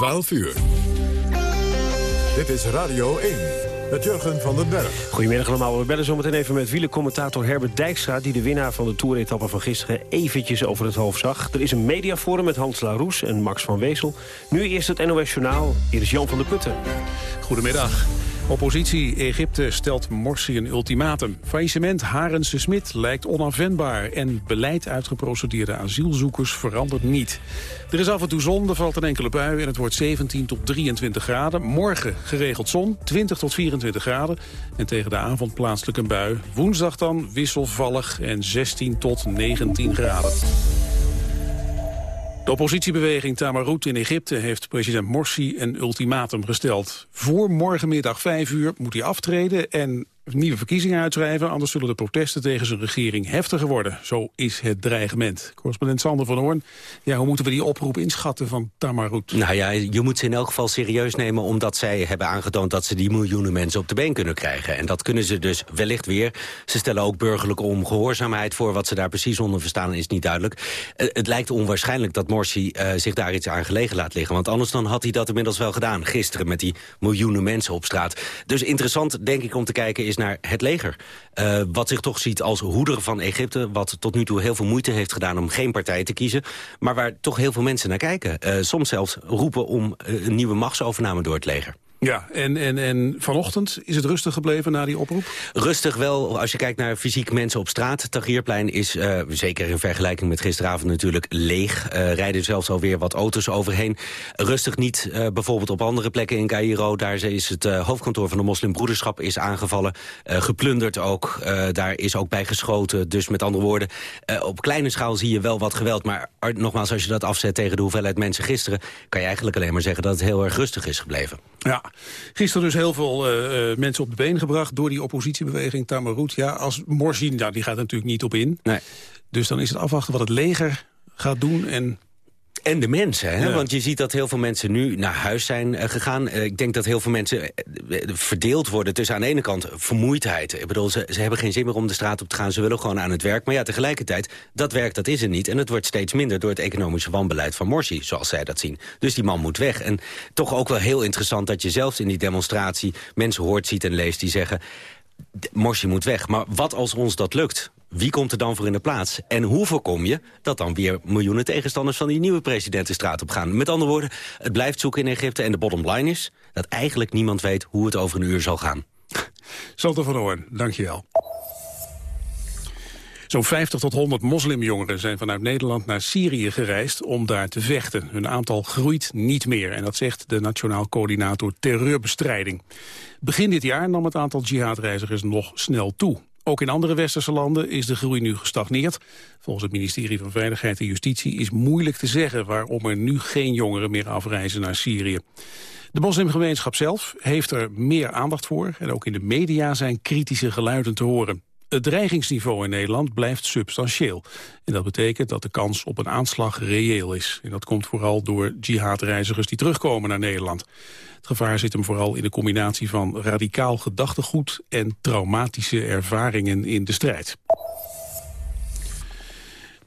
12 uur. Dit is Radio 1 met Jurgen van den Berg. Goedemiddag allemaal. We bellen zometeen even met wielercommentator Herbert Dijkstra... die de winnaar van de toeretappe van gisteren eventjes over het hoofd zag. Er is een mediaforum met Hans Laroes en Max van Wezel. Nu eerst het NOS Journaal. Hier is Jan van der Putten. Goedemiddag. Oppositie Egypte stelt Morsi een ultimatum. Faillissement Harense Smit lijkt onafwendbaar... en beleid uitgeprocedeerde asielzoekers verandert niet. Er is af en toe zon, er valt een enkele bui... en het wordt 17 tot 23 graden. Morgen geregeld zon, 20 tot 24 graden. En tegen de avond plaatselijk een bui. Woensdag dan wisselvallig en 16 tot 19 graden. De oppositiebeweging Tamarut in Egypte heeft president Morsi een ultimatum gesteld. Voor morgenmiddag 5 uur moet hij aftreden en nieuwe verkiezingen uitschrijven... anders zullen de protesten tegen zijn regering heftiger worden. Zo is het dreigement. Correspondent Sander van Hoorn, ja, hoe moeten we die oproep inschatten van Tamarut? Nou ja, je moet ze in elk geval serieus nemen... omdat zij hebben aangetoond dat ze die miljoenen mensen op de been kunnen krijgen. En dat kunnen ze dus wellicht weer. Ze stellen ook burgerlijke ongehoorzaamheid voor. Wat ze daar precies onder verstaan is niet duidelijk. Uh, het lijkt onwaarschijnlijk dat Morsi uh, zich daar iets aan gelegen laat liggen. Want anders dan had hij dat inmiddels wel gedaan. Gisteren met die miljoenen mensen op straat. Dus interessant, denk ik, om te kijken is naar het leger. Uh, wat zich toch ziet als hoeder van Egypte... wat tot nu toe heel veel moeite heeft gedaan om geen partij te kiezen... maar waar toch heel veel mensen naar kijken. Uh, soms zelfs roepen om uh, een nieuwe machtsovername door het leger. Ja, en, en, en vanochtend is het rustig gebleven na die oproep? Rustig wel, als je kijkt naar fysiek mensen op straat. Tagierplein is, uh, zeker in vergelijking met gisteravond natuurlijk, leeg. Uh, rijden zelfs alweer wat auto's overheen. Rustig niet, uh, bijvoorbeeld op andere plekken in Cairo. Daar is het hoofdkantoor van de moslimbroederschap is aangevallen. geplunderd ook, daar is ook bij geschoten. Dus met andere woorden, op kleine schaal zie je wel wat geweld. Maar nogmaals, als je dat afzet tegen de hoeveelheid mensen gisteren... kan je eigenlijk alleen maar zeggen dat het heel erg rustig is gebleven. Ja, gisteren dus heel veel uh, mensen op de been gebracht... door die oppositiebeweging Tamarut. Ja, als Morsi, nou, die gaat er natuurlijk niet op in. Nee. Dus dan is het afwachten wat het leger gaat doen en en de mensen, hè? Ja. want je ziet dat heel veel mensen nu naar huis zijn uh, gegaan. Uh, ik denk dat heel veel mensen uh, verdeeld worden tussen aan de ene kant vermoeidheid. Ik bedoel, ze, ze hebben geen zin meer om de straat op te gaan. Ze willen gewoon aan het werk. Maar ja, tegelijkertijd, dat werk dat is er niet. En het wordt steeds minder door het economische wanbeleid van Morsi, zoals zij dat zien. Dus die man moet weg. En toch ook wel heel interessant dat je zelfs in die demonstratie mensen hoort, ziet en leest die zeggen... Morsi moet weg. Maar wat als ons dat lukt? Wie komt er dan voor in de plaats? En hoe voorkom je dat dan weer miljoenen tegenstanders... van die nieuwe president de straat op gaan? Met andere woorden, het blijft zoeken in Egypte. En de bottom line is dat eigenlijk niemand weet hoe het over een uur zal gaan. Sander van Hoorn, dank je wel. Zo'n 50 tot 100 moslimjongeren zijn vanuit Nederland naar Syrië gereisd om daar te vechten. Hun aantal groeit niet meer en dat zegt de Nationaal Coördinator Terreurbestrijding. Begin dit jaar nam het aantal jihadreizigers nog snel toe. Ook in andere westerse landen is de groei nu gestagneerd. Volgens het ministerie van Veiligheid en Justitie is moeilijk te zeggen... waarom er nu geen jongeren meer afreizen naar Syrië. De moslimgemeenschap zelf heeft er meer aandacht voor... en ook in de media zijn kritische geluiden te horen. Het dreigingsniveau in Nederland blijft substantieel. En dat betekent dat de kans op een aanslag reëel is. En dat komt vooral door jihadreizigers die terugkomen naar Nederland. Het gevaar zit hem vooral in de combinatie van radicaal gedachtegoed... en traumatische ervaringen in de strijd.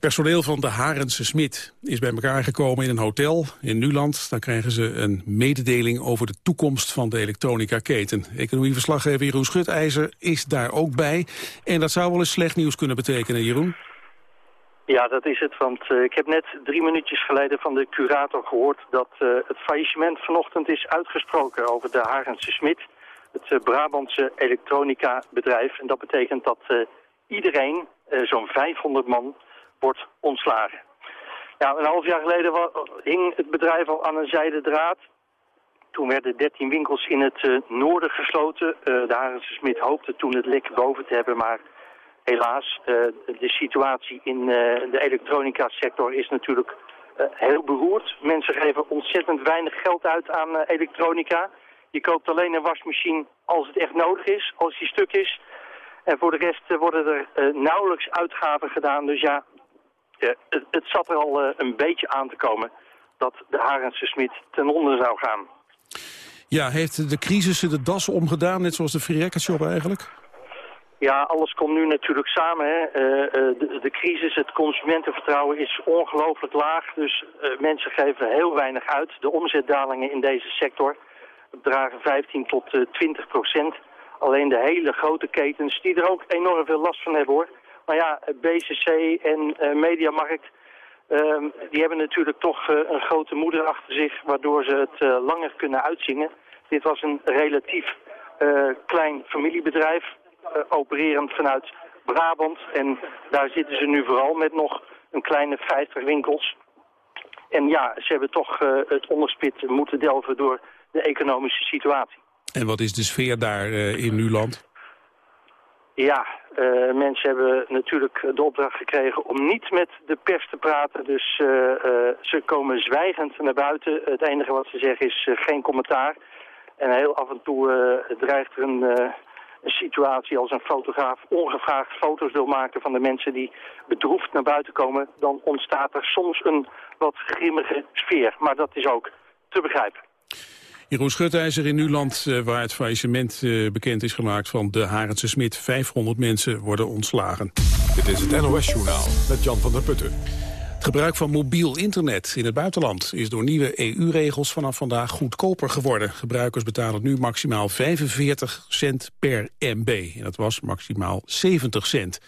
Personeel van de Harense Smit is bij elkaar gekomen in een hotel in Nuland. Dan krijgen ze een mededeling over de toekomst van de elektronica-keten. Economieverslaggever Jeroen Schutijzer is daar ook bij. En dat zou wel eens slecht nieuws kunnen betekenen, Jeroen. Ja, dat is het, want uh, ik heb net drie minuutjes geleden van de curator gehoord... dat uh, het faillissement vanochtend is uitgesproken over de Harense Smit... het uh, Brabantse elektronica-bedrijf. En dat betekent dat iedereen, zo'n 500 man, wordt ontslagen. Ja, een half jaar geleden hing het bedrijf al aan een zijden draad. Toen werden 13 winkels in het noorden gesloten. de Harense Smit hoopte toen het lek boven te hebben, maar helaas, uh, de situatie in uh, de elektronica sector is natuurlijk uh, heel beroerd. Mensen geven ontzettend weinig geld uit aan elektronica. Je koopt alleen een wasmachine als het echt nodig is, als die stuk is. En voor de rest worden er nauwelijks uitgaven gedaan. Dus ja, het, het, zat er al een beetje aan te komen dat de Harense Smit ten onder zou gaan. Ja, heeft de crisis de das omgedaan, net zoals de Free Shop eigenlijk? Ja, alles komt nu natuurlijk samen. Hè. Eh, eh, de, de, crisis, het consumentenvertrouwen is ongelooflijk laag. Dus uh, mensen geven heel weinig uit. De omzetdalingen in deze sector bedragen 15 tot 20 procent. Alleen de hele grote ketens, die er ook enorm veel last van hebben hoor. Maar ja, BCC en Mediamarkt, ehm, die hebben natuurlijk toch een grote moeder achter zich... waardoor ze het langer kunnen uitzingen. Dit was een relatief klein familiebedrijf eh, opererend vanuit Brabant. En daar zitten ze nu vooral met nog een kleine 50 winkels. En ja, ze hebben toch het onderspit moeten delven door de economische situatie. En wat is de sfeer daar in Nuland? Ja, uh, mensen hebben natuurlijk de opdracht gekregen om niet met de pers te praten. Dus ze komen zwijgend naar buiten. Het enige wat ze zeggen is geen commentaar. En heel af en toe dreigt er een een situatie als een fotograaf ongevraagd foto's wil maken van de mensen die bedroefd naar buiten komen, dan ontstaat er soms een wat grimmige sfeer. Maar dat is ook te begrijpen. Jeroen Schutijzer in Nuland, eh, waar het faillissement eh, bekend is gemaakt van de Harendse Smit. 500 mensen worden ontslagen. Dit is het NOS Journaal met Jan van der Putten. Het gebruik van mobiel internet in het buitenland is door nieuwe EU-regels vanaf vandaag goedkoper geworden. Gebruikers betalen nu maximaal 45 cent per MB. En dat was maximaal 70 cent.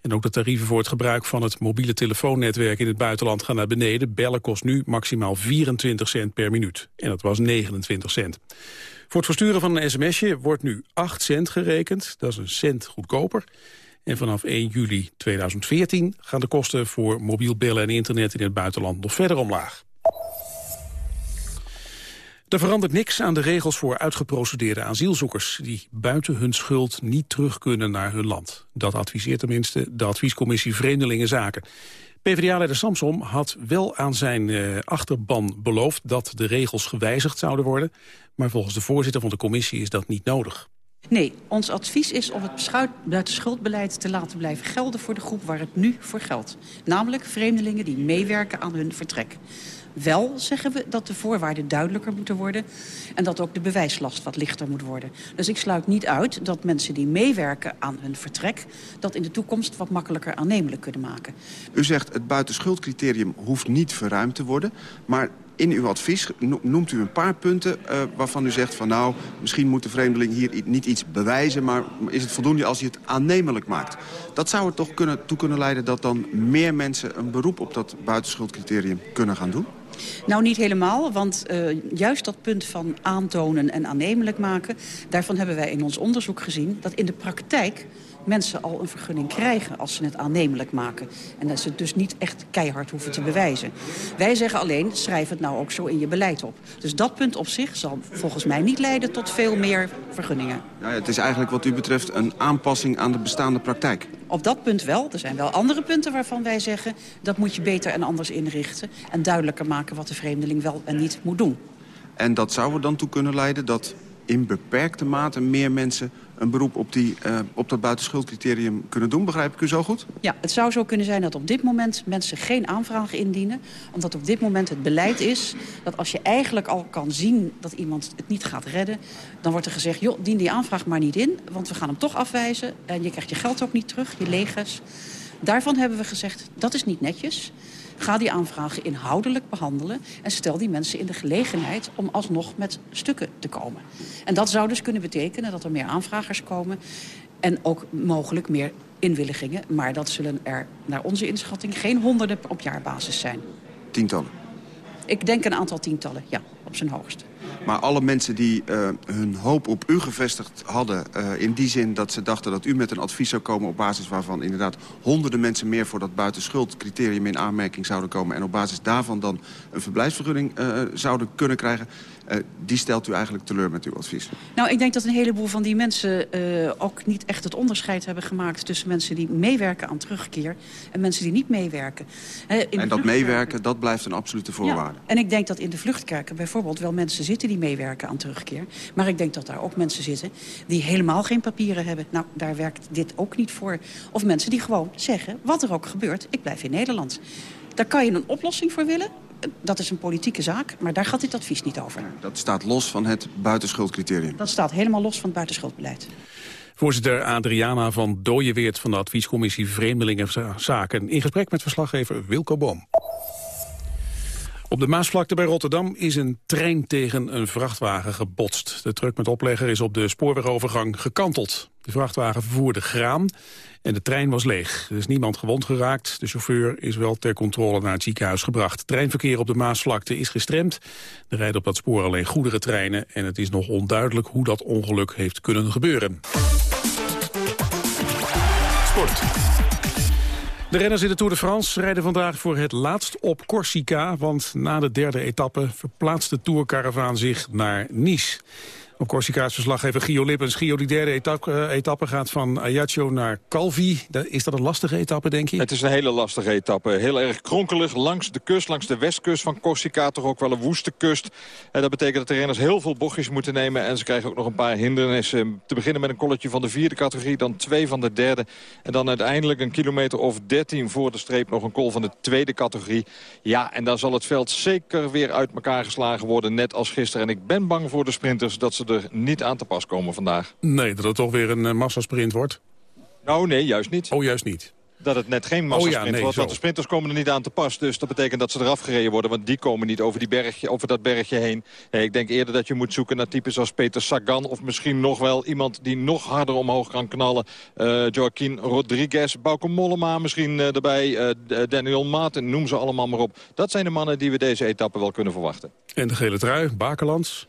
En ook de tarieven voor het gebruik van het mobiele telefoonnetwerk in het buitenland gaan naar beneden. Bellen kost nu maximaal 24 cent per minuut. En dat was 29 cent. Voor het versturen van een sms'je wordt nu 8 cent gerekend. Dat is een cent goedkoper. En vanaf 1 juli 2014 gaan de kosten voor mobiel bellen en internet in het buitenland nog verder omlaag. Er verandert niks aan de regels voor uitgeprocedeerde asielzoekers... die buiten hun schuld niet terug kunnen naar hun land. Dat adviseert tenminste de adviescommissie Vreemdelingenzaken. PvdA-leider Samsom had wel aan zijn uh, achterban beloofd... dat de regels gewijzigd zouden worden. Maar volgens de voorzitter van de commissie is dat niet nodig. Nee, ons advies is om het buitenschuldbeleid te laten blijven gelden... voor de groep waar het nu voor geldt. Namelijk vreemdelingen die meewerken aan hun vertrek. Wel zeggen we dat de voorwaarden duidelijker moeten worden... en dat ook de bewijslast wat lichter moet worden. Dus ik sluit niet uit dat mensen die meewerken aan hun vertrek... dat in de toekomst wat makkelijker aannemelijk kunnen maken. U zegt het buitenschuldcriterium hoeft niet verruimd te worden... maar in uw advies noemt u een paar punten uh, waarvan u zegt van nou, misschien moet de vreemdeling hier niet iets bewijzen, maar is het voldoende als hij het aannemelijk maakt. Dat zou er toch kunnen, toe kunnen leiden dat dan meer mensen een beroep op dat buitenschuldcriterium kunnen gaan doen? Nou, niet helemaal, want uh, juist dat punt van aantonen en aannemelijk maken... daarvan hebben wij in ons onderzoek gezien dat in de praktijk mensen al een vergunning krijgen als ze het aannemelijk maken. En dat ze het dus niet echt keihard hoeven te bewijzen. Wij zeggen alleen, schrijf het nou ook zo in je beleid op. Dus dat punt op zich zal volgens mij niet leiden tot veel meer vergunningen. Ja, het is eigenlijk wat u betreft een aanpassing aan de bestaande praktijk. Op dat punt wel. Er zijn wel andere punten waarvan wij zeggen... dat moet je beter en anders inrichten. En duidelijker maken wat de vreemdeling wel en niet moet doen. En dat zou er dan toe kunnen leiden dat in beperkte mate meer mensen een beroep op, die, uh, op dat buitenschuldcriterium kunnen doen. Begrijp ik u zo goed? Ja, het zou zo kunnen zijn dat op dit moment mensen geen aanvraag indienen. Omdat op dit moment het beleid is dat als je eigenlijk al kan zien dat iemand het niet gaat redden... dan wordt er gezegd, joh, dien die aanvraag maar niet in. Want we gaan hem toch afwijzen en je krijgt je geld ook niet terug, je legers. Daarvan hebben we gezegd, dat is niet netjes. Ga die aanvragen inhoudelijk behandelen... en stel die mensen in de gelegenheid om alsnog met stukken te komen. En dat zou dus kunnen betekenen dat er meer aanvragers komen... en ook mogelijk meer inwilligingen. Maar dat zullen er naar onze inschatting geen honderden op jaarbasis zijn. Tientallen? Ik denk een aantal tientallen, ja, op zijn hoogst. Maar alle mensen die uh, hun hoop op u gevestigd hadden... Uh, in die zin dat ze dachten dat u met een advies zou komen... op basis waarvan inderdaad honderden mensen meer... voor dat buitenschuldcriterium in aanmerking zouden komen... en op basis daarvan dan een verblijfsvergunning uh, zouden kunnen krijgen... Uh, die stelt u eigenlijk teleur met uw advies? Nou, ik denk dat een heleboel van die mensen uh, ook niet echt het onderscheid hebben gemaakt... tussen mensen die meewerken aan terugkeer en mensen die niet meewerken. Uh, en dat meewerken, dat blijft een absolute voorwaarde? Ja, en ik denk dat in de vluchtkerken bijvoorbeeld wel mensen zitten die meewerken aan terugkeer. Maar ik denk dat daar ook mensen zitten die helemaal geen papieren hebben. Nou, daar werkt dit ook niet voor. Of mensen die gewoon zeggen, wat er ook gebeurt, ik blijf in Nederland. Daar kan je een oplossing voor willen dat is een politieke zaak, maar daar gaat dit advies niet over. Dat staat los van het buitenschuldcriterium? Dat staat helemaal los van het buitenschuldbeleid. Voorzitter Adriana van Dooyeweert van de adviescommissie Vreemdelingenzaken... in gesprek met verslaggever Wilco Boom. Op de Maasvlakte bij Rotterdam is een trein tegen een vrachtwagen gebotst. De truck met oplegger is op de spoorwegovergang gekanteld. De vrachtwagen vervoerde graan en de trein was leeg. Er is niemand gewond geraakt. De chauffeur is wel ter controle naar het ziekenhuis gebracht. Treinverkeer op de Maasvlakte is gestremd. Er rijden op dat spoor alleen goederentreinen... en het is nog onduidelijk hoe dat ongeluk heeft kunnen gebeuren. Sport. De renners in de Tour de France rijden vandaag voor het laatst op Corsica... want na de derde etappe verplaatst de Tourcaravaan zich naar Nice. Op Corsica's verslaggever Gio Lippens. Gio, die derde etappe, uh, etappe gaat van Ajaccio naar Calvi. Is dat een lastige etappe, denk je? Het is een hele lastige etappe. Heel erg kronkelig langs de kust, langs de westkust van Corsica. Toch ook wel een woeste kust. En dat betekent dat de renners heel veel bochtjes moeten nemen. En ze krijgen ook nog een paar hindernissen. Te beginnen met een kolletje van de vierde categorie. Dan twee van de derde. En dan uiteindelijk een kilometer of dertien voor de streep nog een kol van de tweede categorie. Ja, en dan zal het veld zeker weer uit elkaar geslagen worden. Net als gisteren. En ik ben bang voor de sprinters dat ze er niet aan te pas komen vandaag. Nee, dat het toch weer een uh, massasprint wordt? Nou, nee, juist niet. Oh, juist niet dat het net geen massasprint oh ja, nee, wordt. Want de sprinters komen er niet aan te pas. Dus dat betekent dat ze eraf gereden worden. Want die komen niet over, die bergje, over dat bergje heen. Ik denk eerder dat je moet zoeken naar types als Peter Sagan. Of misschien nog wel iemand die nog harder omhoog kan knallen. Uh, Joaquin Rodriguez, Bauke Mollema misschien uh, erbij. Uh, Daniel Maarten, noem ze allemaal maar op. Dat zijn de mannen die we deze etappe wel kunnen verwachten. En de gele trui, Bakelands?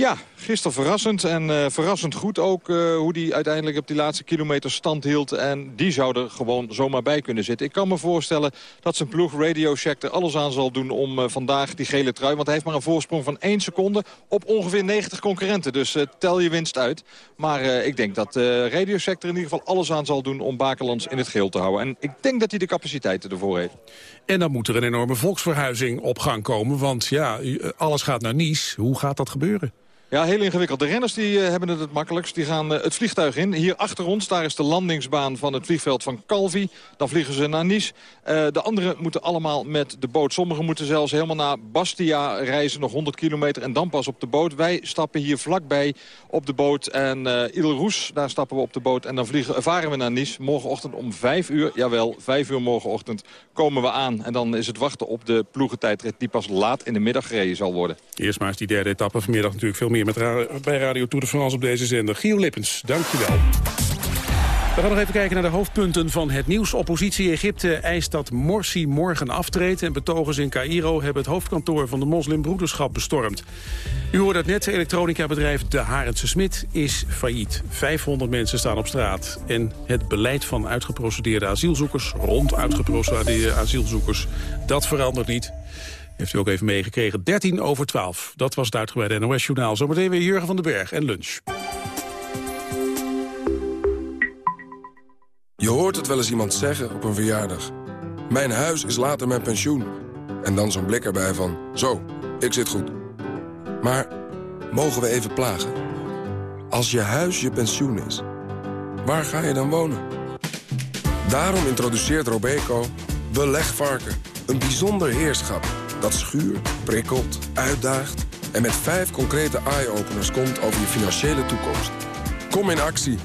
Ja, gisteren verrassend en uh, verrassend goed ook uh, hoe die uiteindelijk op die laatste kilometer stand hield. En die zou er gewoon zomaar bij kunnen zitten. Ik kan me voorstellen dat zijn ploeg Radio er alles aan zal doen om uh, vandaag die gele trui. Want hij heeft maar een voorsprong van 1 seconde op ongeveer 90 concurrenten. Dus tel je winst uit. Maar ik denk dat Radio er in ieder geval alles aan zal doen om Bakelands in het geel te houden. En ik denk dat hij de capaciteiten ervoor heeft. En dan moet er een enorme volksverhuizing op gang komen. Want ja, alles gaat naar Nice. Hoe gaat dat gebeuren? Ja, heel ingewikkeld. De renners die, uh, hebben het het makkelijkst. Die gaan uh, het vliegtuig in. Hier achter ons, daar is de landingsbaan van het vliegveld van Calvi. Dan vliegen ze naar Nice. Uh, de anderen moeten allemaal met de boot. Sommigen moeten zelfs helemaal naar Bastia reizen, nog 100 kilometer. En dan pas op de boot. Wij stappen hier vlakbij op de boot. En Ile Roes, daar stappen we op de boot. En dan vliegen, varen we naar Nice. Morgenochtend om 5 uur, jawel, 5 uur morgenochtend komen we aan. En dan is het wachten op de ploegentijdrit die pas laat in de middag gereden zal worden. Eerst maar is die derde etappe vanmiddag natuurlijk veel meer met bij Radio Tour de France op deze zender. Gio Lippens, dankjewel. We gaan nog even kijken naar de hoofdpunten van het nieuws. Oppositie Egypte eist dat Morsi morgen aftreedt... en betogers in Cairo hebben het hoofdkantoor van de moslimbroederschap bestormd. U hoort het net, elektronica-bedrijf De Harendse Smit is failliet. 500 mensen staan op straat. En het beleid van uitgeprocedeerde asielzoekers... rond uitgeprocedeerde asielzoekers, dat verandert niet. Heeft u ook even meegekregen. 13 over 12. Dat was het uitgebreide NOS-journaal. Zometeen weer Jurgen van den Berg en lunch. Je hoort het wel eens iemand zeggen op een verjaardag. Mijn huis is later mijn pensioen. En dan zo'n blik erbij van, zo, ik zit goed. Maar mogen we even plagen? Als je huis je pensioen is, waar ga je dan wonen? Daarom introduceert Robeco Belegvarken. Een bijzonder heerschap dat schuurt, prikkelt, uitdaagt... en met vijf concrete eye-openers komt over je financiële toekomst. Kom in actie.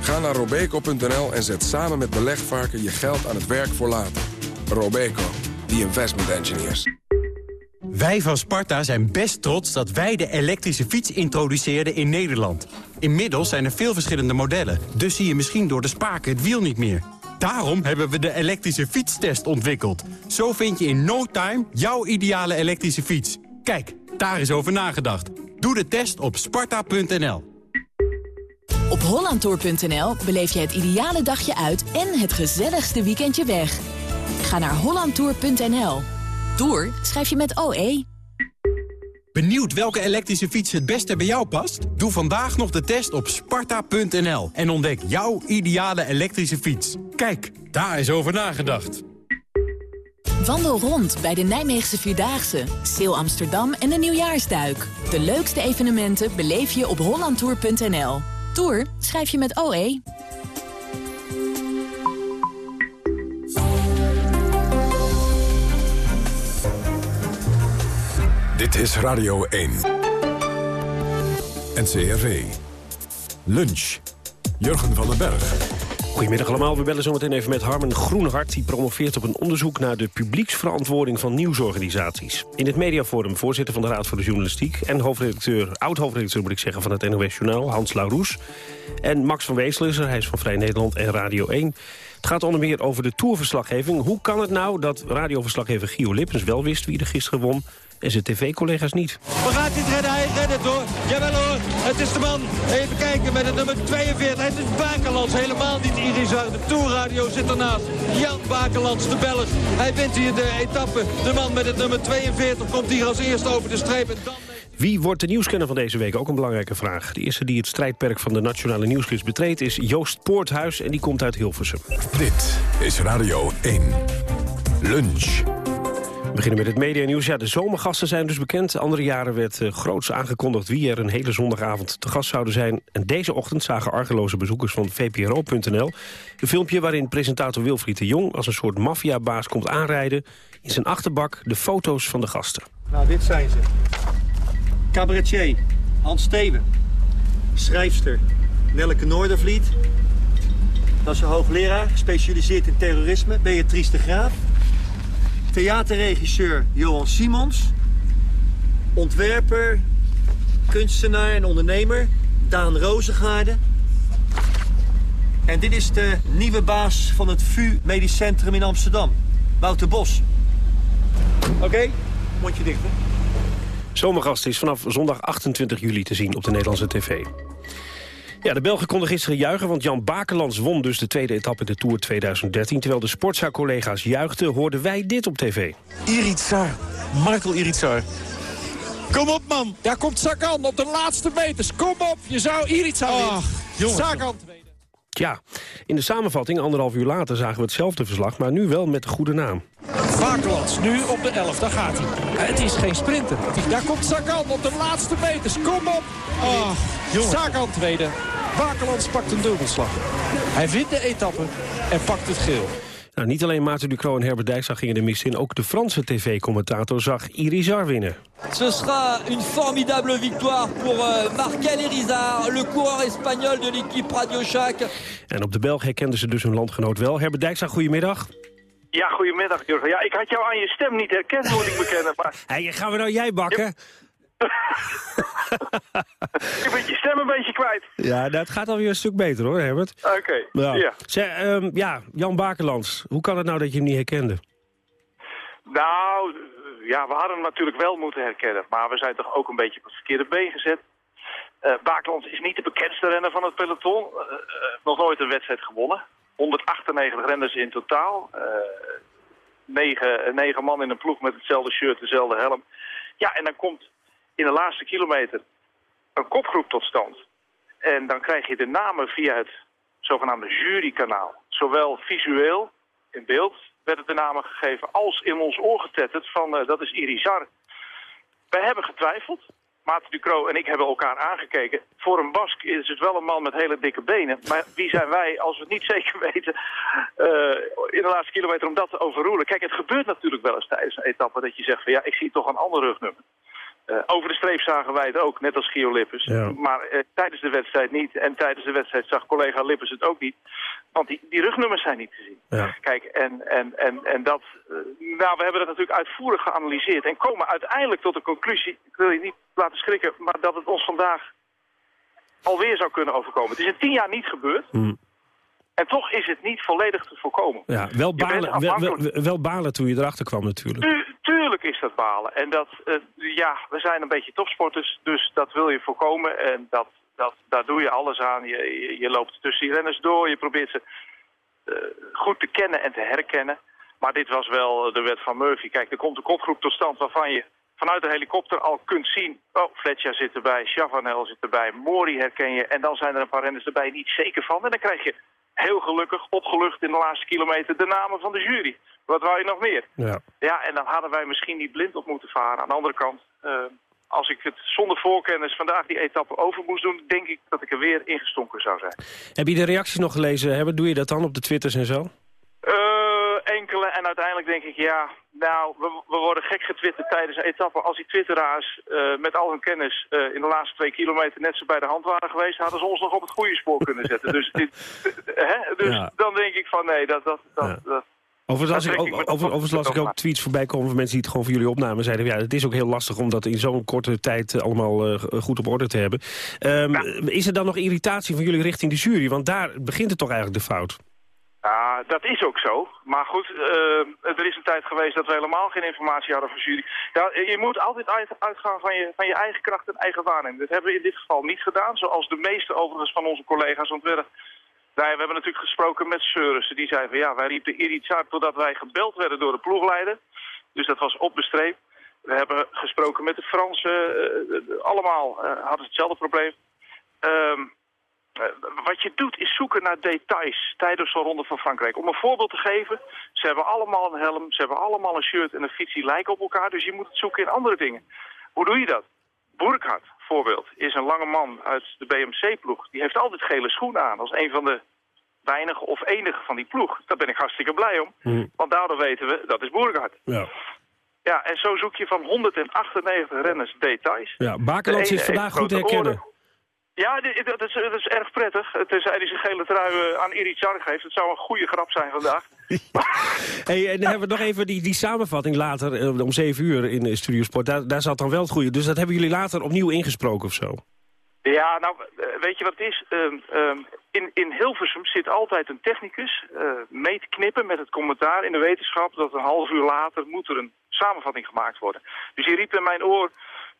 Ga naar robeco.nl en zet samen met belegvarken je geld aan het werk voor later. Robeco, the investment engineers. Wij van Sparta zijn best trots dat wij de elektrische fiets introduceerden in Nederland. Inmiddels zijn er veel verschillende modellen, dus zie je misschien door de spaken het wiel niet meer. Daarom hebben we de elektrische fietstest ontwikkeld. Zo vind je in no time jouw ideale elektrische fiets. Kijk, daar is over nagedacht. Doe de test op sparta.nl. Op hollandtour.nl beleef je het ideale dagje uit en het gezelligste weekendje weg. Ga naar hollandtour.nl. Tour schrijf je met OE. Benieuwd welke elektrische fiets het beste bij jou past? Doe vandaag nog de test op sparta.nl en ontdek jouw ideale elektrische fiets. Kijk, daar is over nagedacht. Wandel rond bij de Nijmeegse Vierdaagse, Seel Amsterdam en de Nieuwjaarsduik. De leukste evenementen beleef je op hollandtour.nl. Tour schrijf je met OE. Dit is Radio 1. NCRV. Lunch. Jurgen van den Berg. Goedemiddag allemaal, we bellen zometeen even met Harmen Groenhart... die promoveert op een onderzoek naar de publieksverantwoording van nieuwsorganisaties. In het mediaforum voorzitter van de Raad voor de Journalistiek... en hoofdredacteur, oud-hoofdredacteur moet ik zeggen van het NOS Journaal, Hans Laroes. En Max van Weesel is er, hij is van Vrij Nederland en Radio 1. Het gaat onder meer over de tourverslaggeving. Hoe kan het nou dat radioverslaggever Gio Lippens wel wist wie er gisteren won en zijn tv-collega's niet. Maar gaat hij het redden? Hij redt het hoor. Jawel hoor. Het is de man. Even kijken met het nummer 42. Het is Bakelands. Helemaal niet Irizar. De Tourradio zit ernaast. Jan Bakelands, de Belg. Hij wint hier de etappe. De man met het nummer 42 komt hier als eerste over de streep. En dan... Wie wordt de nieuwskenner van deze week? Ook een belangrijke vraag. De eerste die het strijdperk van de Nationale Nieuwsquiz betreedt... is Joost Poorthuis en die komt uit Hilversum. Dit is Radio 1. Lunch. We beginnen met het media-nieuws. Ja, de zomergasten zijn dus bekend. Andere jaren werd uh, groots aangekondigd wie er een hele zondagavond te gast zouden zijn. En deze ochtend zagen argeloze bezoekers van VPRO.nl... een filmpje waarin presentator Wilfried de Jong... als een soort maffiabaas komt aanrijden. In zijn achterbak de foto's van de gasten. Nou, dit zijn ze. Cabaretier Hans Steven. Schrijfster Nelleke Noordervliet. Dat is een hoogleraar, gespecialiseerd in terrorisme. Beatrice de Graaf. Theaterregisseur Johan Simons. Ontwerper, kunstenaar en ondernemer Daan Rozengaarde. En dit is de nieuwe baas van het VU Medisch Centrum in Amsterdam. Wouter Bos. Oké, okay, mondje dicht. Hè? Zomergast is vanaf zondag 28 juli te zien op de Nederlandse tv. Ja, de Belgen konden gisteren juichen, want Jan Bakelands won dus de tweede etappe in de Tour 2013. Terwijl de sportzaak-collega's juichten, hoorden wij dit op tv. Iritsar, Michael Iritsar. Kom op, man. Daar komt Sagan op de laatste meters. Kom op, je zou Iritsar winnen. Sagan tweede. Tja, in de samenvatting, anderhalf uur later, zagen we hetzelfde verslag... maar nu wel met de goede naam. Bakelands, nu op de 11, daar gaat hij. Het is geen sprinter. Daar komt Sagan op de laatste meters. Kom op. Oh, Sagan tweede. Bakelands pakt een dubbelslag. Hij wint de etappe en pakt het geel. Nou, niet alleen Maarten Ducro en Herbert Dijkstra gingen de mist in. Ook de Franse tv-commentator zag Irizar winnen. Ce sera une formidable victoire pour uh, Markel Irizar, le coureur espagnol de l'équipe Radio Shack. En op de Belg herkenden ze dus hun landgenoot wel. Herbert Dijkstra, goedemiddag. Ja, goedemiddag, Jurgen. Ja, ik had jou aan je stem niet herkend, moet ik bekennen. Maar... Hey, gaan we nou jij bakken? je bent je stem een beetje kwijt. Ja, dat gaat alweer een stuk beter hoor, Herbert. Oké, ja. ja. Zeg, um, ja, Jan Bakerlands, hoe kan het nou dat je hem niet herkende? Nou, ja, we hadden hem natuurlijk wel moeten herkennen. Maar we zijn toch ook een beetje op het verkeerde been gezet. Uh, Bakerlands is niet de bekendste renner van het peloton. Uh, uh, nog nooit een wedstrijd gewonnen. 198 renners in totaal. negen, negen man in een ploeg met hetzelfde shirt, dezelfde helm. Ja, en dan komt in de laatste kilometer een kopgroep tot stand. En dan krijg je de namen via het zogenaamde jurykanaal. Zowel visueel, in beeld, werden de namen gegeven, als in ons oor getetterd van uh, dat is Irizar. Wij hebben getwijfeld. Maarten Ducro en ik hebben elkaar aangekeken. Voor een Bask is het wel een man met hele dikke benen. Maar wie zijn wij, als we het niet zeker weten, uh, in de laatste kilometer om dat te overroelen? Kijk, het gebeurt natuurlijk wel eens tijdens een etappe dat je zegt van ja, ik zie toch een ander rugnummer. Uh, over de streep zagen wij het ook, net als Gio Lippers. Ja. Maar uh, tijdens de wedstrijd niet. En tijdens de wedstrijd zag collega Lippers het ook niet. Want die, die rugnummers zijn niet te zien. Ja. Kijk, en, en, en, en dat... Uh, nou, we hebben dat natuurlijk uitvoerig geanalyseerd. En komen uiteindelijk tot de conclusie... Ik wil je niet laten schrikken, maar dat het ons vandaag alweer zou kunnen overkomen. Het is in tien jaar niet gebeurd. Hmm. En toch is het niet volledig te voorkomen. Ja, wel balen, wel, wel, wel, balen toen je erachter kwam natuurlijk. Tu tuurlijk is dat balen. En dat, uh, ja, we zijn een beetje topsporters, dus dat wil je voorkomen. En dat, dat, daar doe je alles aan. Je, je, loopt tussen die renners door, je probeert ze uh, goed te kennen en te herkennen. Maar dit was wel de wet van Murphy. Kijk, er komt een kopgroep tot stand waarvan je vanuit de helikopter al kunt zien... oh, Fletcher zit erbij, Chavanel zit erbij, Mori herken je... en dan zijn er een paar renners erbij niet zeker van. En dan krijg je heel gelukkig, opgelucht in de laatste kilometer... de namen van de jury. Wat wou je nog meer? Ja. ja, en dan hadden wij misschien niet blind op moeten varen. Aan de andere kant, uh, als ik het zonder voorkennis vandaag die etappe over moest doen... denk ik dat ik er weer ingestonken zou zijn. Heb je de reacties nog gelezen? Hebben? Doe je dat dan op de Twitters en zo? Uh, enkele en uiteindelijk denk ik, ja, nou, we, we worden gek getwitterd tijdens de etappe. Als die twitteraars uh, met al hun kennis uh, in de laatste twee kilometer net zo bij de hand waren geweest, hadden ze ons nog op het goede spoor kunnen zetten. dus dit, hè? dus ja. dan denk ik van nee, dat... dat, dat, ja. dat Overigens las, ik, over, overigens las ik ook tweets voorbij komen van mensen die het gewoon voor jullie opnamen. Zeiden ja, het is ook heel lastig om dat in zo'n korte tijd uh, allemaal uh, goed op orde te hebben. Um, ja. Is er dan nog irritatie van jullie richting de jury? Want daar begint het toch eigenlijk de fout? Ja, dat is ook zo. Maar goed, uh, er is een tijd geweest dat we helemaal geen informatie hadden van jury. Je moet altijd uit, uitgaan van je, van je eigen kracht en eigen waarneming. Dat hebben we in dit geval niet gedaan, zoals de meeste overigens van onze collega's. Want we, we hebben natuurlijk gesproken met Seurissen. Die zei van ja, wij riepen hier iets uit totdat wij gebeld werden door de ploegleider. Dus dat was op de streep. We hebben gesproken met de Fransen. Uh, allemaal uh, hadden hetzelfde probleem. Um, uh, wat je doet is zoeken naar details tijdens zo'n ronde van Frankrijk. Om een voorbeeld te geven, ze hebben allemaal een helm, ze hebben allemaal een shirt en een fiets die lijken op elkaar. Dus je moet het zoeken in andere dingen. Hoe doe je dat? Burkhardt, voorbeeld, is een lange man uit de BMC-ploeg. Die heeft altijd gele schoenen aan als een van de weinige of enige van die ploeg. Daar ben ik hartstikke blij om. Mm. Want daardoor weten we, dat is Burkhardt. Ja. Ja, en zo zoek je van 198 renners details. Ja, Bakelands is vandaag goed herkennen. Ja, dat is, dat is erg prettig. Tenzij hij zijn gele trui aan Irizar geeft. Het zou een goede grap zijn vandaag. hey, en dan hebben we nog even die, die samenvatting later, om 7 uur in Studio Sport. Daar, daar zat dan wel het goede. Dus dat hebben jullie later opnieuw ingesproken of zo? Ja, nou, weet je wat het is? Um, um, in, in Hilversum zit altijd een technicus uh, mee te knippen met het commentaar in de wetenschap... dat een half uur later moet er een samenvatting gemaakt worden. Dus je riep in mijn oor...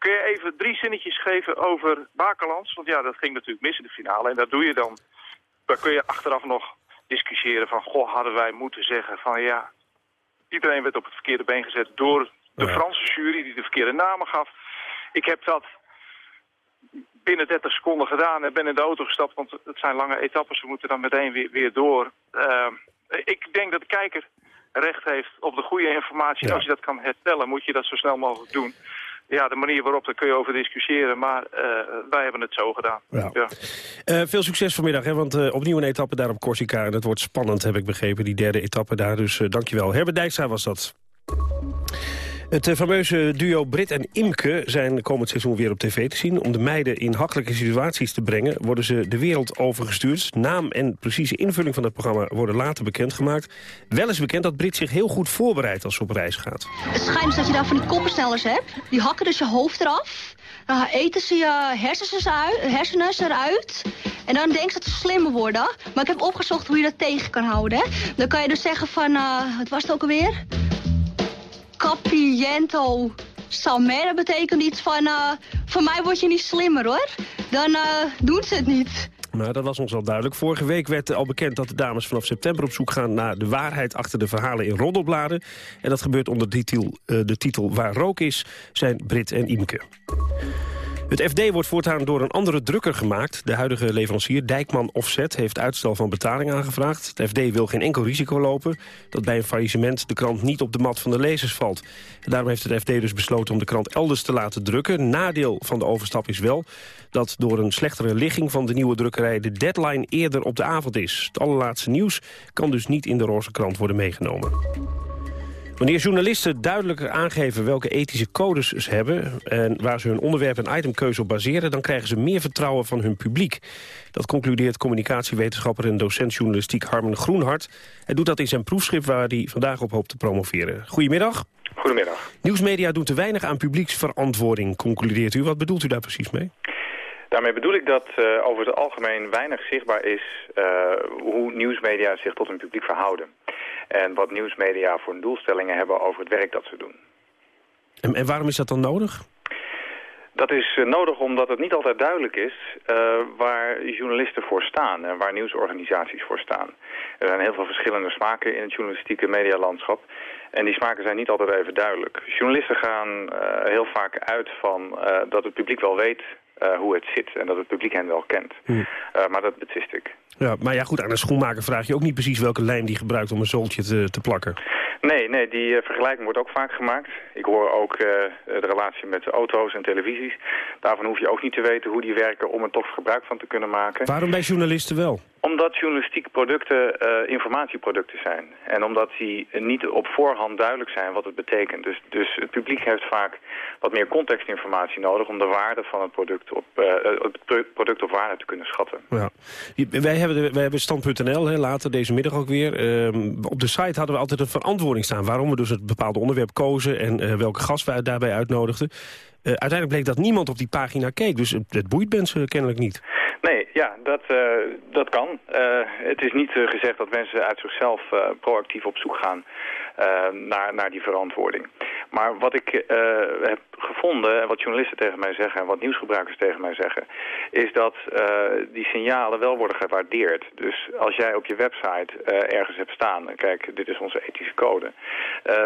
Kun je even drie zinnetjes geven over Bakerlands? Want ja, dat ging natuurlijk mis in de finale. En dat doe je dan. Dan kun je achteraf nog discussiëren van... Goh, hadden wij moeten zeggen van ja... Iedereen werd op het verkeerde been gezet door de ja. Franse jury die de verkeerde namen gaf. Ik heb dat binnen 30 seconden gedaan en ben in de auto gestapt. Want het zijn lange etappes, we moeten dan meteen weer, weer door. Uh, ik denk dat de kijker recht heeft op de goede informatie. Ja. Als je dat kan herstellen, moet je dat zo snel mogelijk doen. Ja, de manier waarop, daar kun je over discussiëren. Maar uh, wij hebben het zo gedaan. Ja. ja. Uh, veel succes vanmiddag, hè, want uh, opnieuw een etappe daar op Corsica. En het wordt spannend, heb ik begrepen, die derde etappe daar. Dus dankjewel. Herbert Dijkstra was dat. Het fameuze duo Brit en Imke zijn komend seizoen weer op tv te zien. Om de meiden in hakkelijke situaties te brengen... worden ze de wereld overgestuurd. Naam en precieze invulling van het programma worden later bekendgemaakt. Wel is bekend dat Brit zich heel goed voorbereidt als ze op reis gaat. Het schijnt dat je daar van die koppenstellers hebt. Die hakken dus je hoofd eraf. Dan eten ze je hersens hersenen eruit. En dan denk ze dat ze slimmer worden. Maar ik heb opgezocht hoe je dat tegen kan houden. Dan kan je dus zeggen van... Uh, wat was het ook alweer? Capiento Samer. Dat betekent iets van, uh, voor mij word je niet slimmer hoor. Dan uh, doen ze het niet. Maar dat was ons al duidelijk. Vorige week werd al bekend dat de dames vanaf september op zoek gaan... naar de waarheid achter de verhalen in roddelbladen. En dat gebeurt onder de titel, uh, de titel Waar rook is, zijn Brit en Imke. Het FD wordt voortaan door een andere drukker gemaakt. De huidige leverancier Dijkman Offset heeft uitstel van betaling aangevraagd. Het FD wil geen enkel risico lopen dat bij een faillissement de krant niet op de mat van de lezers valt. Daarom heeft het FD dus besloten om de krant elders te laten drukken. Nadeel van de overstap is wel dat door een slechtere ligging van de nieuwe drukkerij de deadline eerder op de avond is. Het allerlaatste nieuws kan dus niet in de roze krant worden meegenomen. Wanneer journalisten duidelijker aangeven welke ethische codes ze hebben... en waar ze hun onderwerp en itemkeuze op baseren... dan krijgen ze meer vertrouwen van hun publiek. Dat concludeert communicatiewetenschapper en docent journalistiek Harmen Groenhart. Hij doet dat in zijn proefschrift waar hij vandaag op hoopt te promoveren. Goedemiddag. Goedemiddag. Nieuwsmedia doen te weinig aan publieksverantwoording, concludeert u. Wat bedoelt u daar precies mee? Daarmee bedoel ik dat uh, over het algemeen weinig zichtbaar is uh, hoe nieuwsmedia zich tot hun publiek verhouden. En wat nieuwsmedia voor doelstellingen hebben over het werk dat ze doen. En, en waarom is dat dan nodig? Dat is uh, nodig omdat het niet altijd duidelijk is uh, waar journalisten voor staan en waar nieuwsorganisaties voor staan. Er zijn heel veel verschillende smaken in het journalistieke medialandschap en die smaken zijn niet altijd even duidelijk. Journalisten gaan uh, heel vaak uit van dat het publiek wel weet uh, hoe het zit en dat het publiek hen wel kent. Hm. Uh, maar dat betwist ik. Ja, maar ja, goed, aan een schoenmaker vraag je ook niet precies welke lijm die gebruikt om een zooltje te, te plakken. Nee, nee, die uh, vergelijking wordt ook vaak gemaakt. Ik hoor ook de relatie met auto's en televisies. Daarvan hoef je ook niet te weten hoe die werken om er toch gebruik van te kunnen maken. Waarom bij journalisten wel? Omdat journalistieke producten uh, informatieproducten zijn. En omdat die niet op voorhand duidelijk zijn wat het betekent. Dus, dus het publiek heeft vaak wat meer contextinformatie nodig... om de waarde van het product op, uh, het product op waarde te kunnen schatten. Ja. Wij hebben, stand.nl, later deze middag ook weer. Uh, op de site hadden we altijd een verantwoording staan... waarom we dus het bepaalde onderwerp kozen... en welke gast wij daarbij uitnodigden. Uiteindelijk bleek dat niemand op die pagina keek. Dus het, het boeit mensen kennelijk niet. Nee, ja, dat, uh, dat kan. Uh, het is niet gezegd dat mensen uit zichzelf proactief op zoek gaan naar, naar die verantwoording. Maar wat ik heb gevonden en wat journalisten tegen mij zeggen en wat nieuwsgebruikers tegen mij zeggen, is dat die signalen wel worden gewaardeerd. Dus als jij op je website ergens hebt staan, kijk, dit is onze ethische code,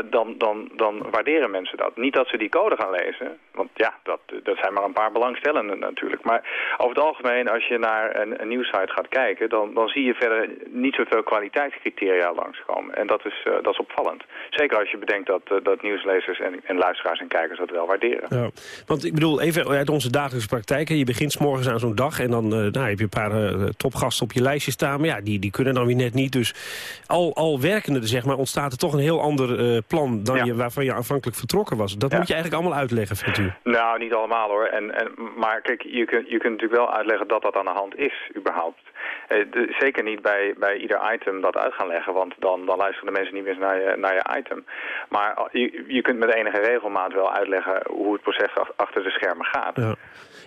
dan, dan, dan waarderen mensen dat. Niet dat ze die code gaan lezen, want ja, dat, dat zijn maar een paar belangstellenden natuurlijk. Maar over het algemeen, als je naar een, een nieuwsite gaat kijken... Dan, dan zie je verder niet zoveel kwaliteitscriteria langskomen. En dat is, dat is opvallend. Zeker als je bedenkt dat, uh, dat nieuwslezers en, en luisteraars en kijkers dat wel waarderen. Ja. Want ik bedoel, even uit onze dagelijkse praktijk... je begint s morgens aan zo'n dag en dan uh, nou, heb je een paar topgasten op je lijstje staan... maar ja, die, die kunnen dan weer net niet. Dus al, al werkende, zeg maar, ontstaat er toch een heel ander plan... Dan ja. je, waarvan je aanvankelijk vertrokken was. Dat ja. moet je eigenlijk allemaal uitleggen, vindt u? Nou, niet allemaal hoor. En, en, maar kijk, je kunt, je kunt natuurlijk wel uitleggen dat dat aan de hand is, überhaupt. Eh, de, zeker niet bij, bij ieder item dat uit gaan leggen, want dan, dan luisteren de mensen niet meer naar je, naar je item. Maar je, je kunt met enige regelmaat wel uitleggen hoe het proces achter de schermen gaat. Ja.